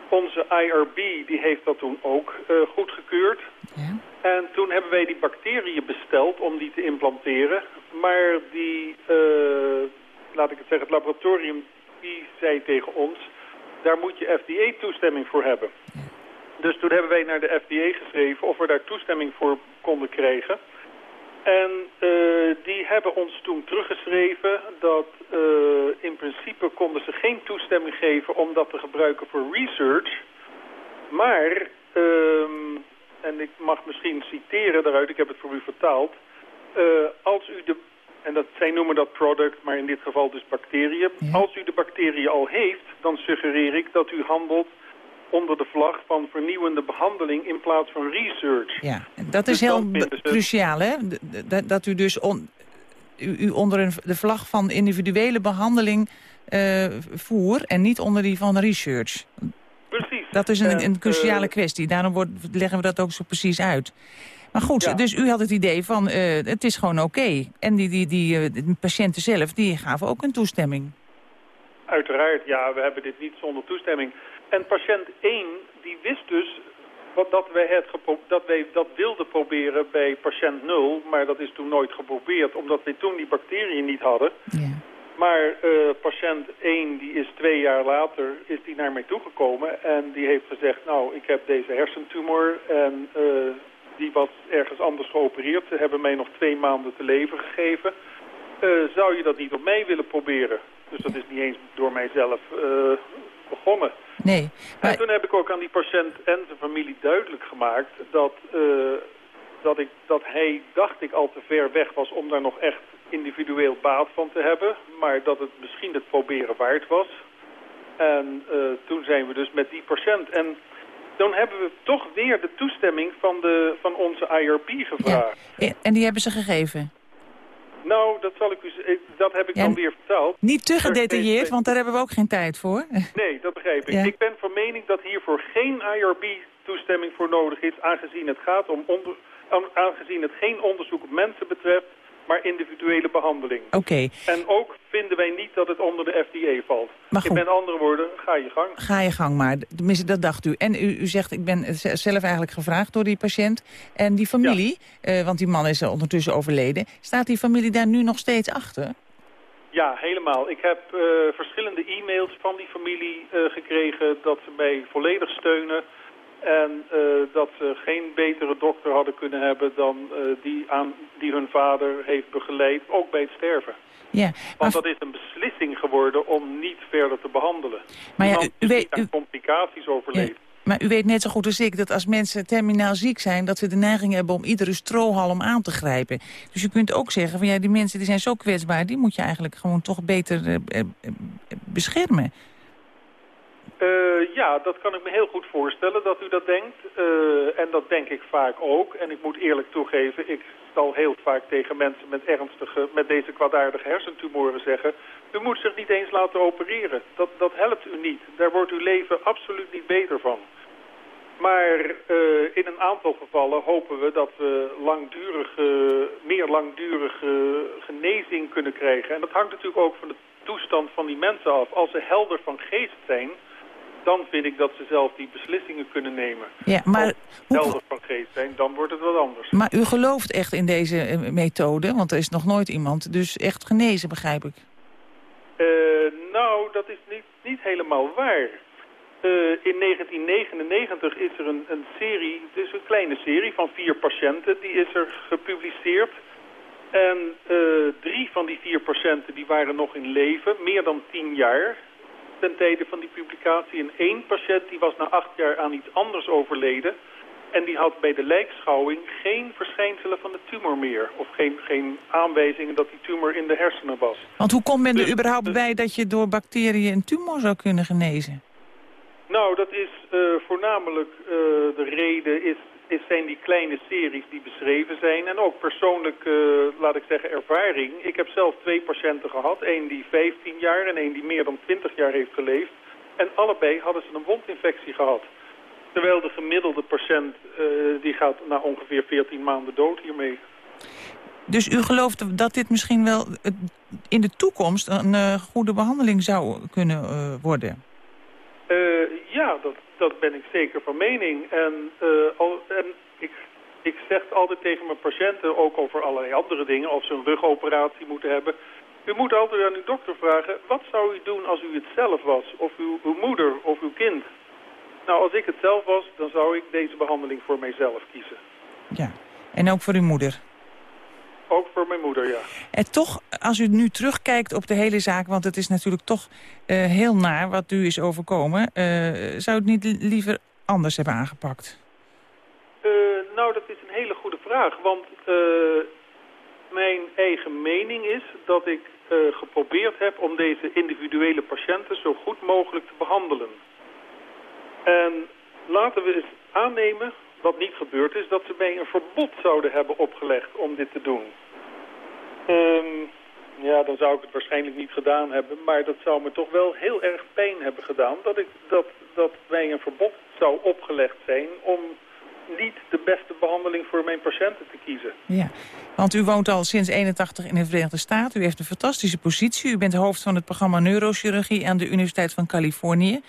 Onze IRB die heeft dat toen ook eh, goedgekeurd. En toen hebben wij die bacteriën besteld om die te implanteren. Maar die, eh, laat ik het zeggen, het laboratorium die zei tegen ons... daar moet je FDA-toestemming voor hebben. Dus toen hebben wij naar de FDA geschreven of we daar toestemming voor konden krijgen. En eh, die hebben ons toen teruggeschreven dat eh, in principe konden ze geen toestemming geven om dat te gebruiken voor research. Maar ehm, en ik mag misschien citeren daaruit, ik heb het voor u vertaald. Eh, als u de, en dat, zij noemen dat product, maar in dit geval dus bacteriën. Als u de bacteriën al heeft, dan suggereer ik dat u handelt onder de vlag van vernieuwende behandeling in plaats van research. Ja, en dat is Dus heel ze- cruciaal, hè? Dat, dat u dus on- u, u onder een, de vlag van individuele behandeling eh, voer... en niet onder die van research. Precies. Dat is een, En, een cruciale eh, kwestie. Daarom wordt, leggen we dat ook zo precies uit. Maar goed, Ja. dus u had het idee van eh, het is gewoon oké. En die, die, die de patiënten zelf, die gaven ook een toestemming. Uiteraard, ja, we hebben dit niet zonder toestemming. En patiënt 1, die wist dus wat, dat, wij het dat wij dat wilden proberen bij patiënt 0. Maar dat is toen nooit geprobeerd, omdat we toen die bacteriën niet hadden. Maar eh, patiënt 1, die is twee jaar later, is die naar mij toegekomen. En die heeft gezegd, nou, ik heb deze hersentumor en eh, die was ergens anders geopereerd. Ze hebben mij nog twee maanden te leven gegeven. Eh, zou je dat niet op mij willen proberen? Dus dat is niet eens door mijzelf begonnen. Nee. En toen heb ik ook aan die patiënt en zijn familie duidelijk gemaakt dat, eh, dat, ik, dat hij, dacht ik, al te ver weg was om daar nog echt individueel baat van te hebben. Maar dat het misschien het proberen waard was. En eh, toen zijn we dus met die patiënt. En dan hebben we toch weer de toestemming van, de, van onze IRP gevraagd. Eh, En die hebben ze gegeven. Nou, dat, zal ik u, dat heb ik Ja, dan weer verteld. Niet te Er- gedetailleerd, want daar hebben we ook geen tijd voor. Nee, dat begrijp ik. Ja. Ik ben van mening dat hiervoor geen IRB-toestemming voor nodig is... aangezien het, gaat om onder, aan- aangezien het geen onderzoek op mensen betreft... maar individuele behandeling. Oké, En ook vinden wij niet dat het onder de FDA valt. Maar goed. Met andere woorden, ga je gang. ga je gang maar. Tenminste, dat dacht u. En u, u zegt, ik ben zelf eigenlijk gevraagd door die patiënt. En die familie, eh, want die man is ondertussen overleden... staat die familie daar nu nog steeds achter? Ja, helemaal. Ik heb eh, verschillende e-mails van die familie eh, gekregen dat ze mij volledig steunen. En eh, dat ze geen betere dokter hadden kunnen hebben dan eh, die, aan, die hun vader heeft begeleid, ook bij het sterven. Ja, Want dat is een beslissing geworden om niet verder te behandelen. Maar ja, u- u weet- aan complicaties overleefd. maar u weet net zo goed als ik dat als mensen terminaal ziek zijn... dat ze de neiging hebben om iedere strohalm aan te grijpen. Dus u kunt ook zeggen van ja, die mensen die zijn zo kwetsbaar... die moet je eigenlijk gewoon toch beter eh, beschermen. Eh, ja, dat kan ik me heel goed voorstellen dat u dat denkt. Eh, en dat denk ik vaak ook. En ik moet eerlijk toegeven, ik zal heel vaak tegen mensen met ernstige, met deze kwaadaardige hersentumoren zeggen... U moet zich niet eens laten opereren. Dat, dat helpt u niet. Daar wordt uw leven absoluut niet beter van. Maar eh, in een aantal gevallen hopen we dat we langdurige, meer langdurige genezing kunnen krijgen. En dat hangt natuurlijk ook van de toestand van die mensen af. Als ze helder van geest zijn, dan vind ik dat ze zelf die beslissingen kunnen nemen. Ja, maar, Als van geest zijn, dan wordt het wat anders. maar u gelooft echt in deze eh, methode, want er is nog nooit iemand dus echt genezen, begrijp ik. Eh, nou, dat is niet, niet helemaal waar. Eh, in 1999 is er een, een serie, het is een kleine serie van vier patiënten, die is er gepubliceerd. En drie van die vier patiënten die waren nog in leven, meer dan tien jaar ten tijde van die publicatie. En één patiënt die was na acht jaar aan iets anders overleden. En die had bij de lijkschouwing geen verschijnselen van de tumor meer. Of geen, geen aanwijzingen dat die tumor in de hersenen was. Want hoe komt men er Dus- überhaupt bij dat je door bacteriën een tumor zou kunnen genezen? Nou, dat is eh, voornamelijk eh, de reden is, is, zijn die kleine series die beschreven zijn. En ook persoonlijk, eh, laat ik zeggen, ervaring. Ik heb zelf twee patiënten gehad. één die 15 jaar en één die meer dan 20 jaar heeft geleefd. En allebei hadden ze een wondinfectie gehad. Terwijl de gemiddelde patiënt, eh, die gaat na ongeveer 14 maanden dood hiermee. Dus u gelooft dat dit misschien wel eh, in de toekomst een goede behandeling zou kunnen worden? Ja, dat, dat ben ik zeker van mening. En, eh, en ik, ik zeg altijd tegen mijn patiënten, ook over allerlei andere dingen, of ze een rugoperatie moeten hebben. U moet altijd aan uw dokter vragen, wat zou u doen als u het zelf was? Of uw, uw moeder of uw kind? Nou, als ik het zelf was, dan zou ik deze behandeling voor mijzelf kiezen. Ja. En ook voor uw moeder? Ook voor mijn moeder, ja. En toch, als u nu terugkijkt op de hele zaak... want het is natuurlijk toch eh, heel naar wat u is overkomen... eh, zou u het niet li- liever anders hebben aangepakt? Eh, nou, dat is een hele goede vraag. Want mijn eigen mening is dat ik geprobeerd heb om deze individuele patiënten zo goed mogelijk te behandelen. En laten we eens aannemen, wat niet gebeurd is, dat ze mij een verbod zouden hebben opgelegd om dit te doen. Ehm, ja, dan zou ik het waarschijnlijk niet gedaan hebben, maar dat zou me toch wel heel erg pijn hebben gedaan dat, ik, dat, dat mij een verbod zou opgelegd zijn om niet de beste behandeling voor mijn patiënten te kiezen. Ja, want u woont al sinds 81 in de Verenigde Staten. U heeft een fantastische positie. U bent hoofd van het programma Neurochirurgie aan de Universiteit van Californië.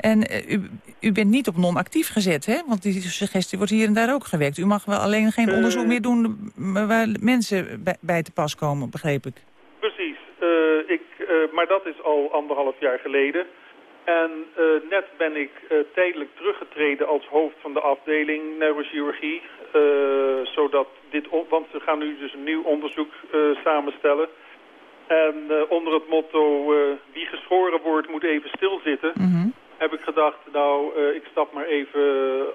En eh, u, u bent niet op non-actief gezet, hè? Want die suggestie wordt hier en daar ook gewekt. U mag wel alleen geen Eh. onderzoek meer doen waar mensen bij, bij te pas komen, begreep ik. Precies, Eh, ik, eh, maar dat is al anderhalf jaar geleden. En eh, net ben ik eh, tijdelijk teruggetreden als hoofd van de afdeling neurochirurgie. eh, zodat dit, want ze gaan nu dus een nieuw onderzoek eh, samenstellen. En eh, onder het motto eh, wie geschoren wordt moet even stilzitten. Heb ik gedacht, nou, eh, ik stap maar even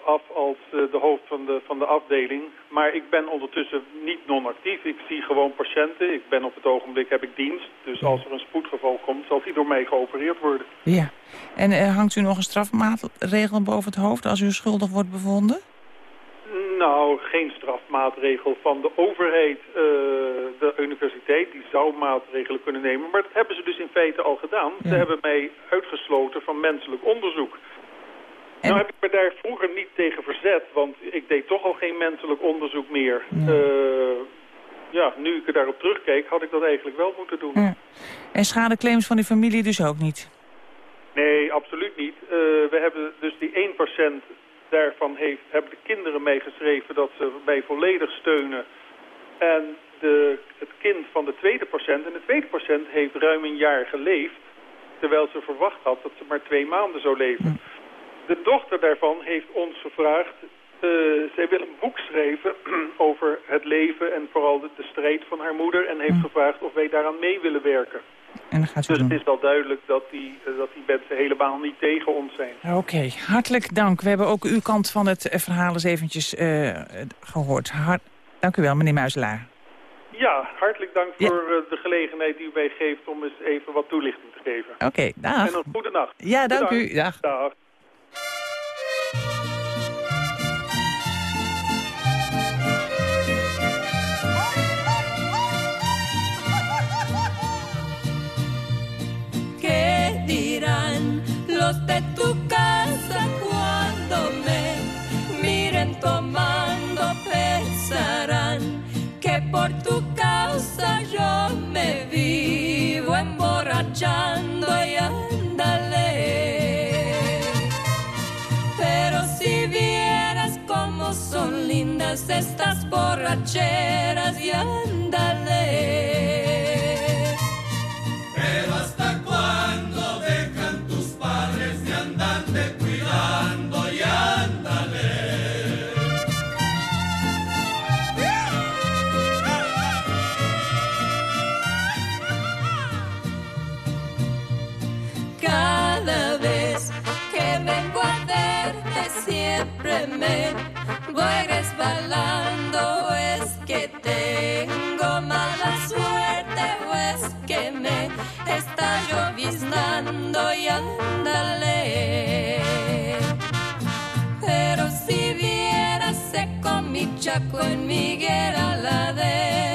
af als eh, de hoofd van de, van de afdeling. Maar ik ben ondertussen niet non-actief. Ik zie gewoon patiënten. Ik ben op het ogenblik, heb ik dienst. Dus als er een spoedgeval komt, zal die door mij geopereerd worden. Ja. En eh, hangt u nog een strafmaatregel boven het hoofd als u schuldig wordt bevonden? Nou, geen strafmaatregel van de overheid. Eh, de universiteit die zou maatregelen kunnen nemen. Maar dat hebben ze dus in feite al gedaan. Ze hebben mij uitgesloten van menselijk onderzoek. Nou heb ik me daar vroeger niet tegen verzet, want ik deed toch al geen menselijk onderzoek meer. Eh, ja, nu ik er daarop terugkeek, had ik dat eigenlijk wel moeten doen. Ja. En schadeclaims van die familie dus ook niet? Nee, absoluut niet. Eh, we hebben dus die 1% daarvan heeft, hebben de kinderen meegeschreven dat ze mij volledig steunen. En de, het kind van de tweede procent, en de tweede procent heeft ruim een jaar geleefd, terwijl ze verwacht had dat ze maar twee maanden zou leven. De dochter daarvan heeft ons gevraagd, eh, zij wil een boek schrijven over het leven en vooral de, de strijd van haar moeder en heeft gevraagd of wij daaraan mee willen werken. En dat gaat Dus doen. het is wel duidelijk dat die, eh, dat die mensen helemaal niet tegen ons zijn. Oké, hartelijk dank. We hebben ook uw kant van het eh, verhaal eens eventjes eh, gehoord. Hart... Dank u wel, meneer Muizelaar. Ja, hartelijk dank voor de gelegenheid die u mij geeft om eens even wat toelichting te geven. Oké, dag. En een goede nacht. Ja, dank Bedankt. u. Dag. Dag. De tu casa cuando me miren tomando? Pensarán que por tu causa yo me vivo emborrachando y ándale. Pero si vieras cómo son lindas estas borracheras y ándale. Me voy resbalando. Es que tengo mala suerte o es que me está lloviznando y ándale. Pero si vieras seco mi chaco en mi higuera ladera y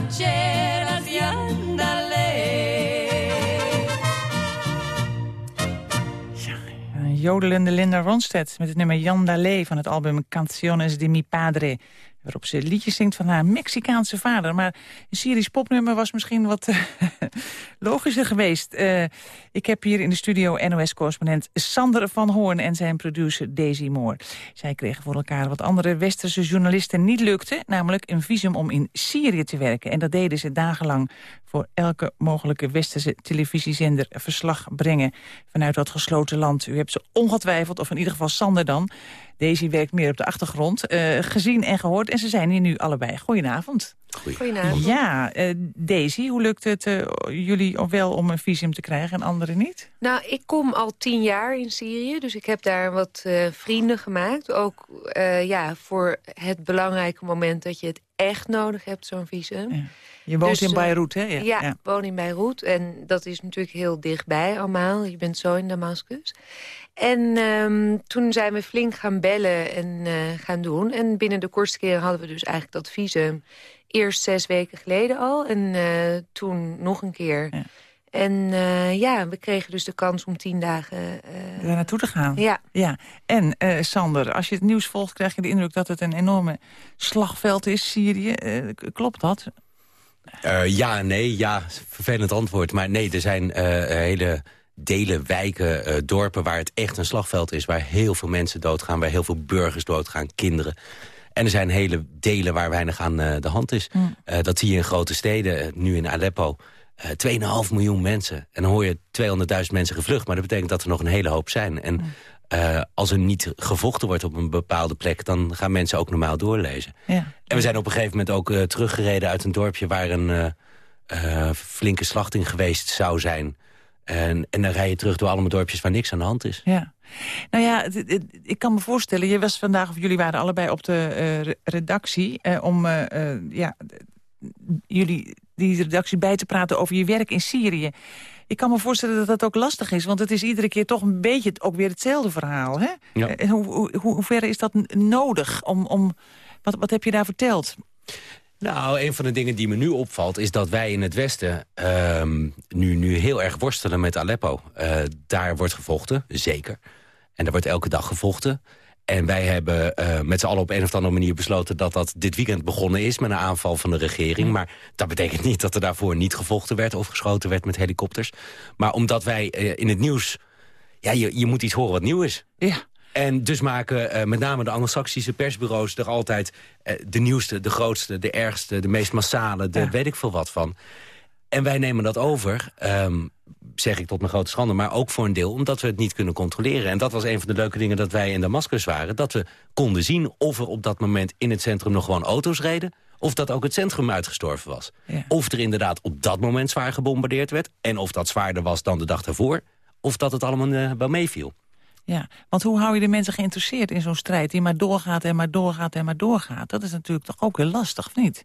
y jodelende Linda Ronstedt met het nummer Janalee van het album Canciones de mi Padre. Waarop ze liedjes zingt van haar Mexicaanse vader. Maar een Syrisch popnummer was misschien wat eh, logischer geweest. Eh, ik heb hier in de studio NOS-correspondent Sander van Hoorn... en zijn producer Daisy Moore. Zij kregen voor elkaar wat andere westerse journalisten niet lukte. Namelijk een visum om in Syrië te werken. En dat deden ze dagenlang voor elke mogelijke westerse televisiezender verslag brengen vanuit dat gesloten land. U hebt ze ongetwijfeld, of in ieder geval Sander dan. Daisy werkt meer op de achtergrond, eh, gezien en gehoord. En ze zijn hier nu allebei. Goedenavond. Goedenavond. Ja, eh, Daisy, hoe lukt het eh, jullie wel om een visum te krijgen en anderen niet? Nou, ik kom al tien jaar in Syrië, dus ik heb daar wat eh, vrienden gemaakt. Ook eh, ja, voor het belangrijke moment dat je het echt nodig hebt, zo'n visum. Je woont Dus, in Beirut, hè? Ja, ik woon in Beirut. En dat is natuurlijk heel dichtbij allemaal. Je bent zo in Damascus. En ehm, toen zijn we flink gaan bellen en eh, gaan doen. En binnen de kortste keren hadden we dus eigenlijk dat visum. Eerst zes weken geleden al. En eh, toen nog een keer. En eh, ja, we kregen dus de kans om tien dagen... eh, Daar naartoe te gaan. Ja. ja. En eh, Sander, als je het nieuws volgt, krijg je de indruk dat het een enorme slagveld is, Syrië. Eh, klopt dat? Eh, ja, nee, ja, vervelend antwoord. Maar nee, er zijn eh, hele delen, wijken, eh, dorpen waar het echt een slagveld is. Waar heel veel mensen doodgaan, waar heel veel burgers doodgaan, kinderen. En er zijn hele delen waar weinig aan eh, de hand is. Mm. Eh, dat zie je in grote steden, nu in Aleppo. eh 2,5 miljoen mensen. En dan hoor je 200.000 mensen gevlucht. Maar dat betekent dat er nog een hele hoop zijn. En eh, als er niet gevochten wordt op een bepaalde plek... dan gaan mensen ook normaal doorlezen. Ja. En we zijn op een gegeven moment ook teruggereden uit een dorpje... waar een flinke slachting geweest zou zijn. En, en dan rij je terug door allemaal dorpjes waar niks aan de hand is. Ja. Nou ja, het- het- ik kan me voorstellen, je was vandaag, of jullie waren allebei op de eh, re- redactie... eh, om eh, ja, jullie die redactie bij te praten over je werk in Syrië. Ik kan me voorstellen dat dat ook lastig is, want het is iedere keer toch een beetje ook weer hetzelfde verhaal. Hè? Ja. Hoe, hoe, hoe, ver is dat nodig? Om, om, wat, wat heb je daar verteld? Nou, een van de dingen die me nu opvalt... is dat wij in het Westen ehm, nu, nu heel erg worstelen met Aleppo. Eh, daar wordt gevochten, zeker. En daar wordt elke dag gevochten. En wij hebben eh, met z'n allen op een of andere manier besloten... dat dat dit weekend begonnen is met een aanval van de regering. Maar dat betekent niet dat er daarvoor niet gevochten werd... of geschoten werd met helikopters. Maar omdat wij eh, in het nieuws... Ja, je, je moet iets horen wat nieuw is. Ja. En dus maken eh, met name de anglo-saxische persbureaus... er altijd eh, de nieuwste, de grootste, de ergste, de meest massale... de weet ik veel wat van. En wij nemen dat over, ehm, zeg ik tot mijn grote schande... maar ook voor een deel omdat we het niet kunnen controleren. En dat was een van de leuke dingen dat wij in Damascus waren... dat we konden zien of er op dat moment in het centrum nog gewoon auto's reden... of dat ook het centrum uitgestorven was. Of er inderdaad op dat moment zwaar gebombardeerd werd... en of dat zwaarder was dan de dag daarvoor... of dat het allemaal eh, wel meeviel. Ja, want hoe hou je de mensen geïnteresseerd in zo'n strijd... die maar doorgaat en maar doorgaat en maar doorgaat? Dat is natuurlijk toch ook heel lastig, of niet?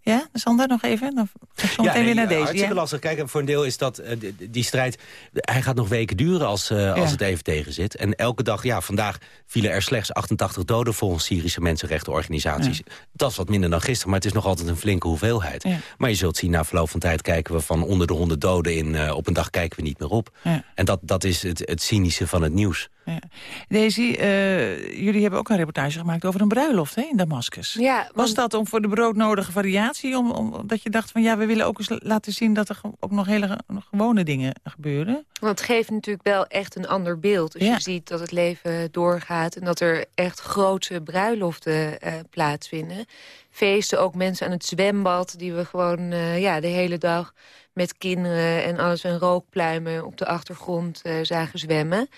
Ja, Sander, nog even? Dan ga meteen nee, weer naar ja, deze. Hartstikke Ja? lastig. Kijk, voor een deel is dat eh, die, strijd... Hij gaat nog weken duren als, eh, als Ja. het even tegen zit. En elke dag, ja, vandaag vielen er slechts 88 doden... volgens Syrische mensenrechtenorganisaties. Dat is wat minder dan gisteren, maar het is nog altijd een flinke hoeveelheid. Ja. Maar je zult zien, na verloop van tijd kijken we van onder de 100 doden in... eh, op een dag kijken we niet meer op. Ja. En dat, dat is het, het cynische van het nieuws. Ja. Daisy, eh, jullie hebben ook een reportage gemaakt over een bruiloft hè, in Damascus. Ja, Was dat om voor de broodnodige variatie? Om, om, dat je dacht van ja, we willen ook eens laten zien... dat er ook nog hele ge- gewone dingen gebeuren? Want het geeft natuurlijk wel echt een ander beeld. Als Ja. je ziet dat het leven doorgaat en dat er echt grote bruiloften eh, plaatsvinden. Feesten, ook mensen aan het zwembad die we gewoon eh, ja, de hele dag met kinderen en alles en rookpluimen op de achtergrond zagen zwemmen.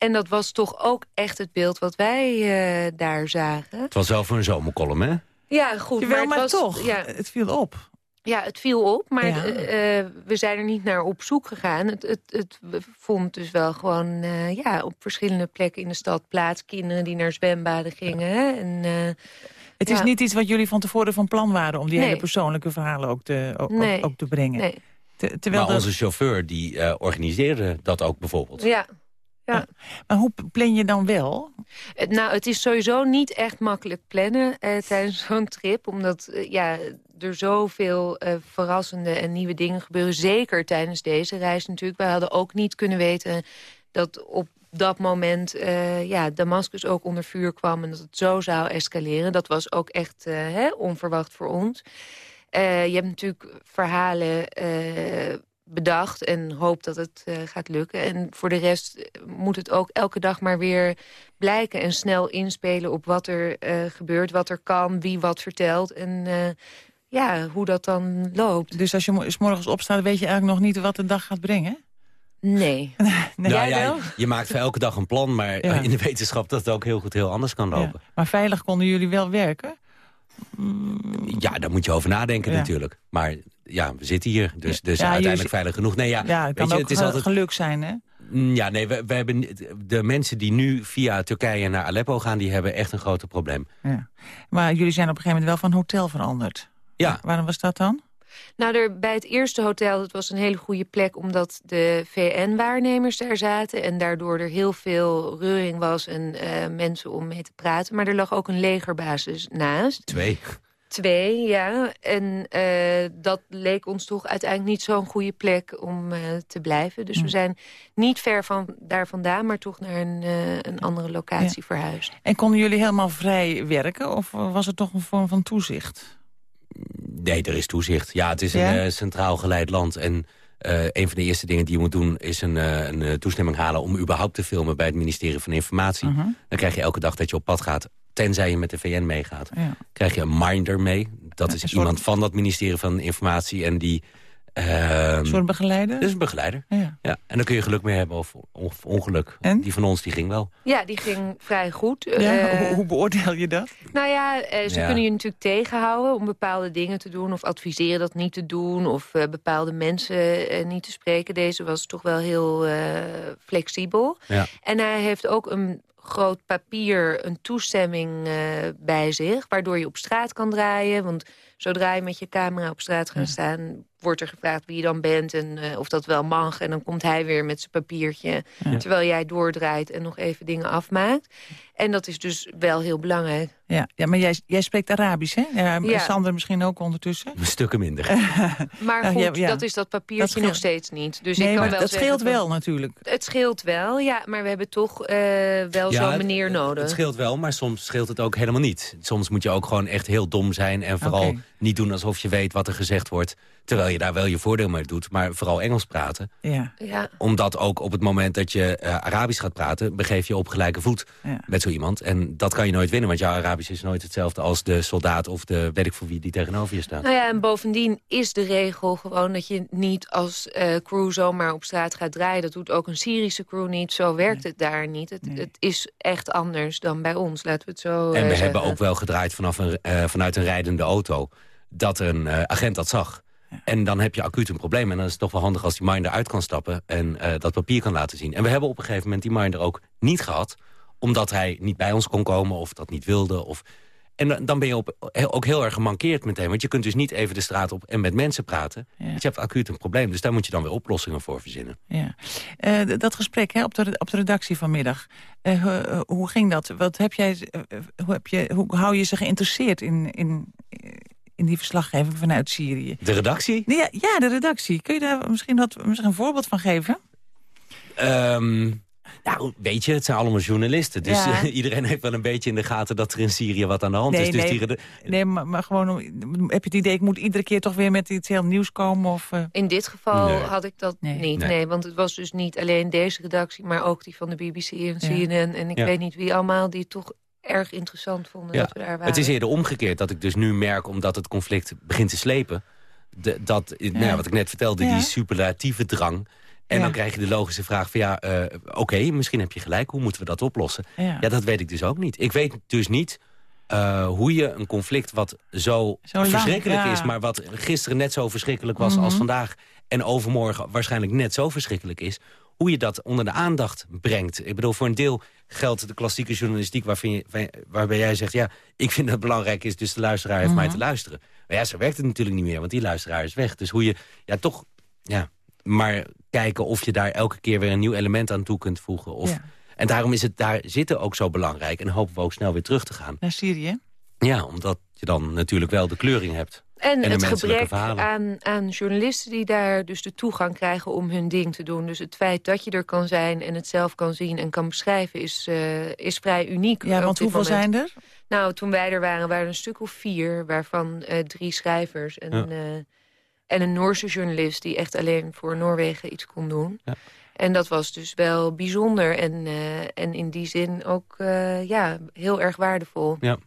En dat was toch ook echt het beeld wat wij eh, daar zagen. Het was wel voor een zomercolumn, hè? Ja, goed. Jawel, het maar was, toch, Ja, het viel op. ja, het viel op, maar Ja. eh, eh, we zijn er niet naar op zoek gegaan. Het, het, het vond dus wel gewoon eh, ja, op verschillende plekken in de stad plaats. Kinderen die naar zwembaden gingen. Hè? En, eh, Het is ja. niet iets wat jullie van tevoren van plan waren... om die Nee. hele persoonlijke verhalen ook te, ook, Nee. ook te brengen. Nee. Te- terwijl maar dat- onze chauffeur die eh, organiseerde dat ook bijvoorbeeld. Ja. Ja. Maar hoe plan je dan wel? Het- Nou, het is sowieso niet echt makkelijk plannen eh, tijdens zo'n trip. Omdat eh, ja, er zoveel eh, verrassende en nieuwe dingen gebeuren. Zeker tijdens deze reis natuurlijk. We hadden ook niet kunnen weten dat op dat moment eh, ja, Damascus ook onder vuur kwam... en dat het zo zou escaleren. Dat was ook echt eh, hè, onverwacht voor ons. Eh, je hebt natuurlijk verhalen eh, bedacht en hoopt dat het eh, gaat lukken. En voor de rest eh, moet het ook elke dag maar weer blijken... en snel inspelen op wat er eh, gebeurt, wat er kan, wie wat vertelt... en eh, ja, hoe dat dan loopt. Dus als je mo- 's morgens opstaat, weet je eigenlijk nog niet wat de dag gaat brengen? Nee. nee. Nou Jij ja, wel? je maakt voor elke dag een plan, maar Ja. in de wetenschap dat het ook heel goed heel anders kan lopen. Maar veilig konden jullie wel werken? Ja, daar moet je over nadenken Ja. natuurlijk. Maar ja, we zitten hier, dus, dus Ja, uiteindelijk veilig genoeg. Nee, ja, Ja, het weet kan je, ook het is altijd geluk zijn, hè? Mm, Ja, nee, we, we hebben de mensen die nu via Turkije naar Aleppo gaan, die hebben echt een groot probleem. Ja. Maar jullie zijn op een gegeven moment wel van hotel veranderd. Ja. Waarom was dat dan? Nou, er, bij het eerste hotel, dat was een hele goede plek... omdat de VN-waarnemers daar zaten... en daardoor er heel veel reuring was en eh, mensen om mee te praten. Maar er lag ook een legerbasis naast. Twee. Twee, ja. En eh, dat leek ons toch uiteindelijk niet zo'n goede plek om eh, te blijven. Dus we zijn niet ver van daar vandaan... maar toch naar een, eh, een andere locatie verhuisd. En konden jullie helemaal vrij werken? Of was het toch een vorm van toezicht? Nee, er is toezicht. Ja, het is Ja? een eh, centraal geleid land. En eh, een van de eerste dingen die je moet doen... is een, eh, een toestemming halen om überhaupt te filmen... bij het ministerie van Informatie. Mhm. Dan krijg je elke dag dat je op pad gaat... tenzij je met de VN meegaat. Ja. krijg je een minder mee. Dat is iemand van dat ministerie van Informatie. En die... ehm, Een soort begeleider? Dat is een begeleider. Ja. Ja, en dan kun je geluk mee hebben of, of ongeluk. En? Die van ons die ging wel. Ja, die ging vrij goed. Ja, Eh, hoe, hoe beoordeel je dat? Nou ja, eh, ze Ja. kunnen je natuurlijk tegenhouden om bepaalde dingen te doen... of adviseren dat niet te doen of eh, bepaalde mensen eh, niet te spreken. Deze was toch wel heel eh, flexibel. Ja. En hij heeft ook een groot papier, een toestemming eh, bij zich... waardoor je op straat kan draaien. Want zodra je met je camera op straat gaat staan... wordt er gevraagd wie je dan bent en eh, of dat wel mag. En dan komt hij weer met zijn papiertje... Ja. terwijl jij doordraait en nog even dingen afmaakt. En dat is dus wel heel belangrijk. Ja, ja maar jij, jij spreekt Arabisch, hè? Ja, Ja. Sander misschien ook ondertussen? Stukken minder. Maar goed, ja, ja. dat is dat papiertje Dat scheelt. nog steeds niet. Dus nee, ik kan maar wel dat scheelt wel natuurlijk. Het scheelt wel, ja. Maar we hebben toch eh, wel Ja, zo'n het- meneer nodig. Het scheelt wel, maar soms scheelt het ook helemaal niet. Soms moet je ook gewoon echt heel dom zijn... en vooral niet doen alsof je weet wat er gezegd wordt... terwijl je daar wel je voordeel mee doet, maar vooral Engels praten. Ja. Ja. Omdat ook op het moment dat je eh, Arabisch gaat praten... begeef je op gelijke voet Ja. met zo iemand. En dat kan je nooit winnen, want jouw Arabisch is nooit hetzelfde... als de soldaat of de weet ik voor wie die tegenover je staat. Nou ja, en bovendien is de regel gewoon dat je niet als eh, crew zomaar op straat gaat draaien. Dat doet ook een Syrische crew niet. Zo werkt het daar niet. Het, het is echt anders dan bij ons, laten we het zo En eh, we zeggen. hebben ook wel gedraaid vanaf een, eh, vanuit een rijdende auto... dat een eh, agent dat zag. En dan heb je acuut een probleem. En dan is het toch wel handig als die minder uit kan stappen... en eh, dat papier kan laten zien. En we hebben op een gegeven moment die minder ook niet gehad... omdat hij niet bij ons kon komen of dat niet wilde. Of... En dan- ben je op, ook heel erg gemankeerd meteen. Want je kunt dus niet even de straat op en met mensen praten. Ja. Je hebt acuut een probleem. Dus daar moet je dan weer oplossingen voor verzinnen. Ja. Eh, dat gesprek hè, op, de, op de redactie vanmiddag, eh, hoe- eh, hoe ging dat? Wat heb jij, hoe, heb je, hoe hou je ze geïnteresseerd in, in, in die verslaggeving vanuit Syrië? De redactie? Ja, ja, de redactie. Kun je daar misschien, wat, misschien een voorbeeld van geven? Ehm, nou, weet je, het zijn allemaal journalisten. Dus Ja. iedereen heeft wel een beetje in de gaten dat er in Syrië wat aan de hand Nee, is. Dus nee. die Nee, maar, maar gewoon, heb je het idee, ik moet iedere keer toch weer met iets heel nieuws komen? Of, eh? In dit geval Nee. had ik dat Nee. niet. Nee. Nee. want het was dus niet alleen deze redactie... maar ook die van de BBC en CNN. En ik Ja. weet niet wie allemaal die het toch erg interessant vonden Ja. dat we daar waren. Het is eerder omgekeerd dat ik dus nu merk, omdat het conflict begint te slepen... De, dat, nou wat ik net vertelde, Ja. die superlatieve drang... En Ja. dan krijg je de logische vraag van ja, eh, oké, misschien heb je gelijk. Hoe moeten we dat oplossen? Ja. Ja. dat weet ik dus ook niet. Ik weet dus niet eh, hoe je een conflict wat zo, Zo lang, verschrikkelijk ja. is... maar wat gisteren net zo verschrikkelijk was als Mhm. vandaag... en overmorgen waarschijnlijk net zo verschrikkelijk is... hoe je dat onder de aandacht brengt. Ik bedoel, voor een deel geldt de klassieke journalistiek... Waarvan je, waar- waarbij jij zegt, ja, ik vind dat het belangrijk is... dus de luisteraar heeft mij Mhm. te luisteren. Maar ja, zo werkt het natuurlijk niet meer, want die luisteraar is weg. Dus hoe je, ja, toch... Ja, maar kijken of je daar elke keer weer een nieuw element aan toe kunt voegen. Of, Ja. En daarom is het daar zitten ook zo belangrijk. En hopen we ook snel weer terug te gaan. Naar Syrië? Ja, omdat je dan natuurlijk wel de kleuring hebt. En, het gebrek aan, aan journalisten die daar dus de toegang krijgen om hun ding te doen. Dus het feit dat je er kan zijn en het zelf kan zien en kan beschrijven is, eh, is vrij uniek. Ja, op want hoeveel moment. zijn er? Nou, toen wij er waren, waren er een stuk of vier, waarvan eh, drie schrijvers en, Ja. eh, en een Noorse journalist die echt alleen voor Noorwegen iets kon doen. Ja. En dat was dus wel bijzonder en, eh, en in die zin ook eh, ja, heel erg waardevol. Ja.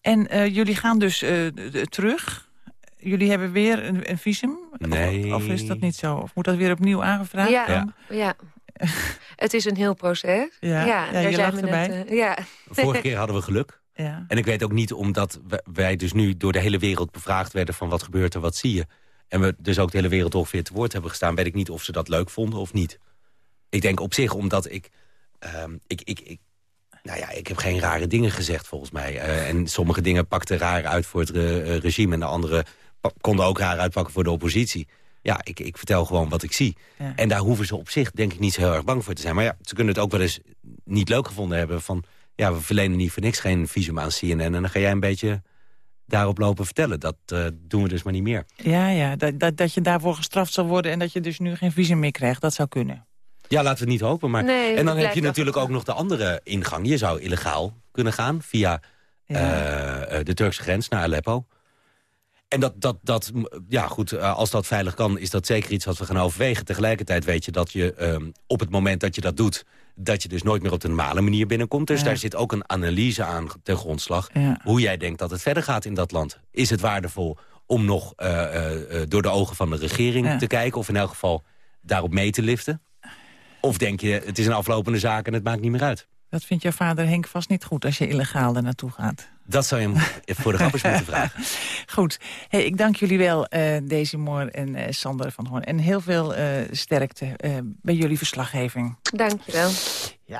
En eh, jullie gaan dus eh, terug. Jullie hebben weer een, een visum? Nee. Of, of is dat niet zo? Of moet dat weer opnieuw aangevraagd? Ja, ja. het is een heel proces. Ja, ja, daar je zijn lacht we net, erbij. ja. Vorige keer hadden we geluk. Ja. En ik weet ook niet, omdat wij- dus nu door de hele wereld bevraagd werden... van wat gebeurt er, wat zie je. En we dus ook de hele wereld ongeveer te woord hebben gestaan... weet ik niet of ze dat leuk vonden of niet. Ik denk op zich, omdat ik... ehm, ik, ik, ik nou ja, ik heb geen rare dingen gezegd volgens mij. Eh, en sommige dingen pakten raar uit voor het re- eh, regime... en de andere konden ook raar uitpakken voor de oppositie. Ja, ik, ik vertel gewoon wat ik zie. Ja. En daar hoeven ze op zich denk ik niet zo heel erg bang voor te zijn. Maar ja, ze kunnen het ook wel eens niet leuk gevonden hebben... van ja, we verlenen niet voor niks geen visum aan CNN... en dan ga jij een beetje daarop lopen vertellen. Dat eh, doen we dus maar niet meer. Ja, ja dat, dat, dat je daarvoor gestraft zal worden... en dat je dus nu geen visum meer krijgt, dat zou kunnen. Ja, laten we het niet hopen. Maar... Nee, en dan heb je natuurlijk ook nog de andere ingang. Je zou illegaal kunnen gaan via eh, eh, de Turkse grens naar Aleppo. En dat, dat, dat, ja goed, als dat veilig kan, is dat zeker iets wat we gaan overwegen. Tegelijkertijd weet je dat je ehm, op het moment dat je dat doet... dat je dus nooit meer op de normale manier binnenkomt. Dus Ja. daar zit ook een analyse aan ten grondslag. Ja. Hoe jij denkt dat het verder gaat in dat land. Is het waardevol om nog eh, eh, eh, door de ogen van de regering Ja. te kijken... of in elk geval daarop mee te liften? Of denk je, het is een aflopende zaak en het maakt niet meer uit? Dat vindt jouw vader Henk vast niet goed als je illegaal er naartoe gaat. Dat zou je hem voor de grappers moeten vragen. Goed. Hey, ik dank jullie wel, eh Daisy Moore en eh, Sander van Hoorn. En heel veel eh, sterkte eh, bij jullie verslaggeving. Dankjewel.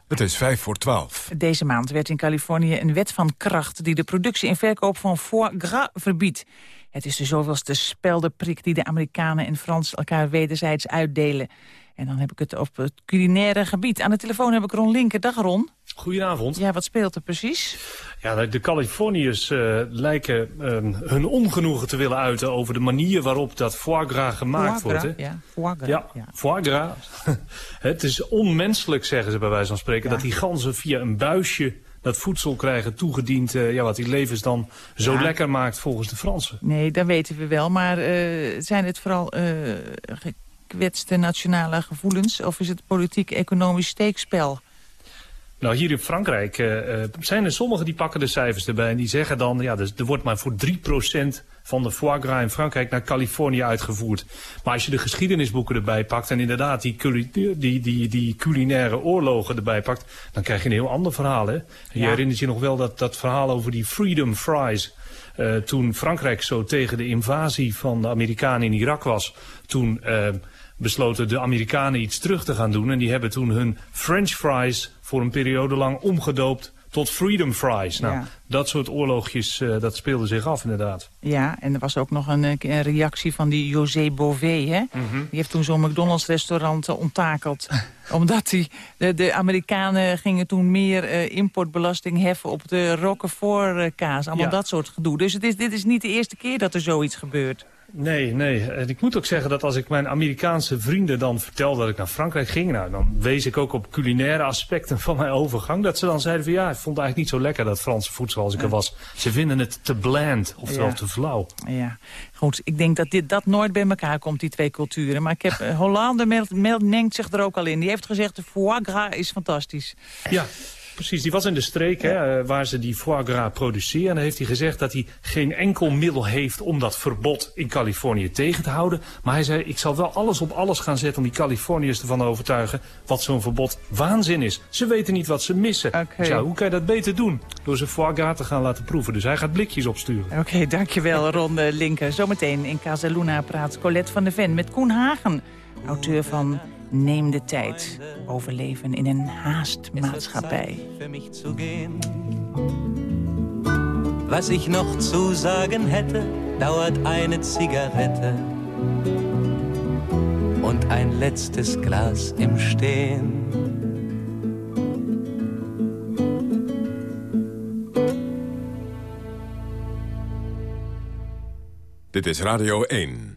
Het is vijf voor twaalf. Deze maand werd in Californië een wet van kracht... die de productie en verkoop van foie gras verbiedt. Het is de zoveelste speldenprik die de Amerikanen en Frans elkaar wederzijds uitdelen. En dan heb ik het op het culinaire gebied. Aan de telefoon heb ik Ron Linker. Dag Ron. Goedenavond. Ja, wat speelt er precies? Ja, de- Californiërs eh, lijken ehm, hun ongenoegen te willen uiten over de manier waarop dat foie gras gemaakt Foie gras, wordt. hè. ja. Foie gras, Ja, ja. foie gras. het is onmenselijk, zeggen ze bij wijze van spreken, dat die ganzen via een buisje dat voedsel krijgen toegediend, eh, ja, wat die levens dan zo Ja. lekker maakt volgens de Fransen. Nee, dat weten we wel. Maar eh, zijn het vooral eh, gekwetste nationale gevoelens? Of is het politiek-economisch steekspel? Nou, hier in Frankrijk eh, eh, zijn er sommigen die pakken de cijfers erbij en die zeggen dan, ja, dus er wordt maar voor 3% van de foie gras in Frankrijk naar Californië uitgevoerd. Maar als je de geschiedenisboeken erbij pakt en inderdaad die, die, die, die culinaire oorlogen erbij pakt, dan krijg je een heel ander verhaal. Hè? En Je herinnert je nog wel dat, dat verhaal over die freedom fries. Eh, toen Frankrijk zo tegen de invasie van de Amerikanen in Irak was, toen besloten de Amerikanen iets terug te gaan doen. En die hebben toen hun French fries voor een periode lang omgedoopt tot freedom fries. Nou, Ja. dat soort oorlogjes, eh, dat speelde zich af inderdaad. Ja, en er was ook nog een, eh, een reactie van die José Bové. Hè? Mhm. Die heeft toen zo'n McDonald's-restaurant eh, onttakeld. omdat die, de, de Amerikanen gingen toen meer importbelasting heffen... op de Roquefort-kaas. Allemaal Ja. dat soort gedoe. Dus het is, dit is niet de eerste keer dat er zoiets gebeurt. Nee, nee. En ik moet ook zeggen dat als ik mijn Amerikaanse vrienden dan vertel dat ik naar Frankrijk ging, nou, dan wees ik ook op culinaire aspecten van mijn overgang. Dat ze dan zeiden van ja, ik vond het eigenlijk niet zo lekker dat Franse voedsel als ik er was. Ze vinden het te bland, oftewel Ja. te flauw. Ja, goed. Ik denk dat dit, dat nooit bij elkaar komt, die twee culturen. Maar ik heb, eh, Hollande meld- meld- mengt zich er ook al in. Die heeft gezegd, de foie gras is fantastisch. Ja, precies. Die was in de streek hè, eh, waar ze die foie gras produceren. En dan heeft hij gezegd dat hij geen enkel middel heeft om dat verbod in Californië tegen te houden. Maar hij zei, ik zal wel alles op alles gaan zetten om die Californiërs ervan te overtuigen wat zo'n verbod waanzin is. Ze weten niet wat ze missen. Dus ja, hoe kan je dat beter doen? Door ze foie gras te gaan laten proeven. Dus hij gaat blikjes opsturen. Oké, dankjewel Ron eh, Linker. Zometeen in Casaluna praat Colette van de Ven met Koen Hagen. Auteur van Neem de tijd. Overleven in een haastmaatschappij. für mich zu gehen. Was ich noch zu sagen hätte, dauert eine Zigarette und ein letztes Glas im Stehen. Dit is Radio 1.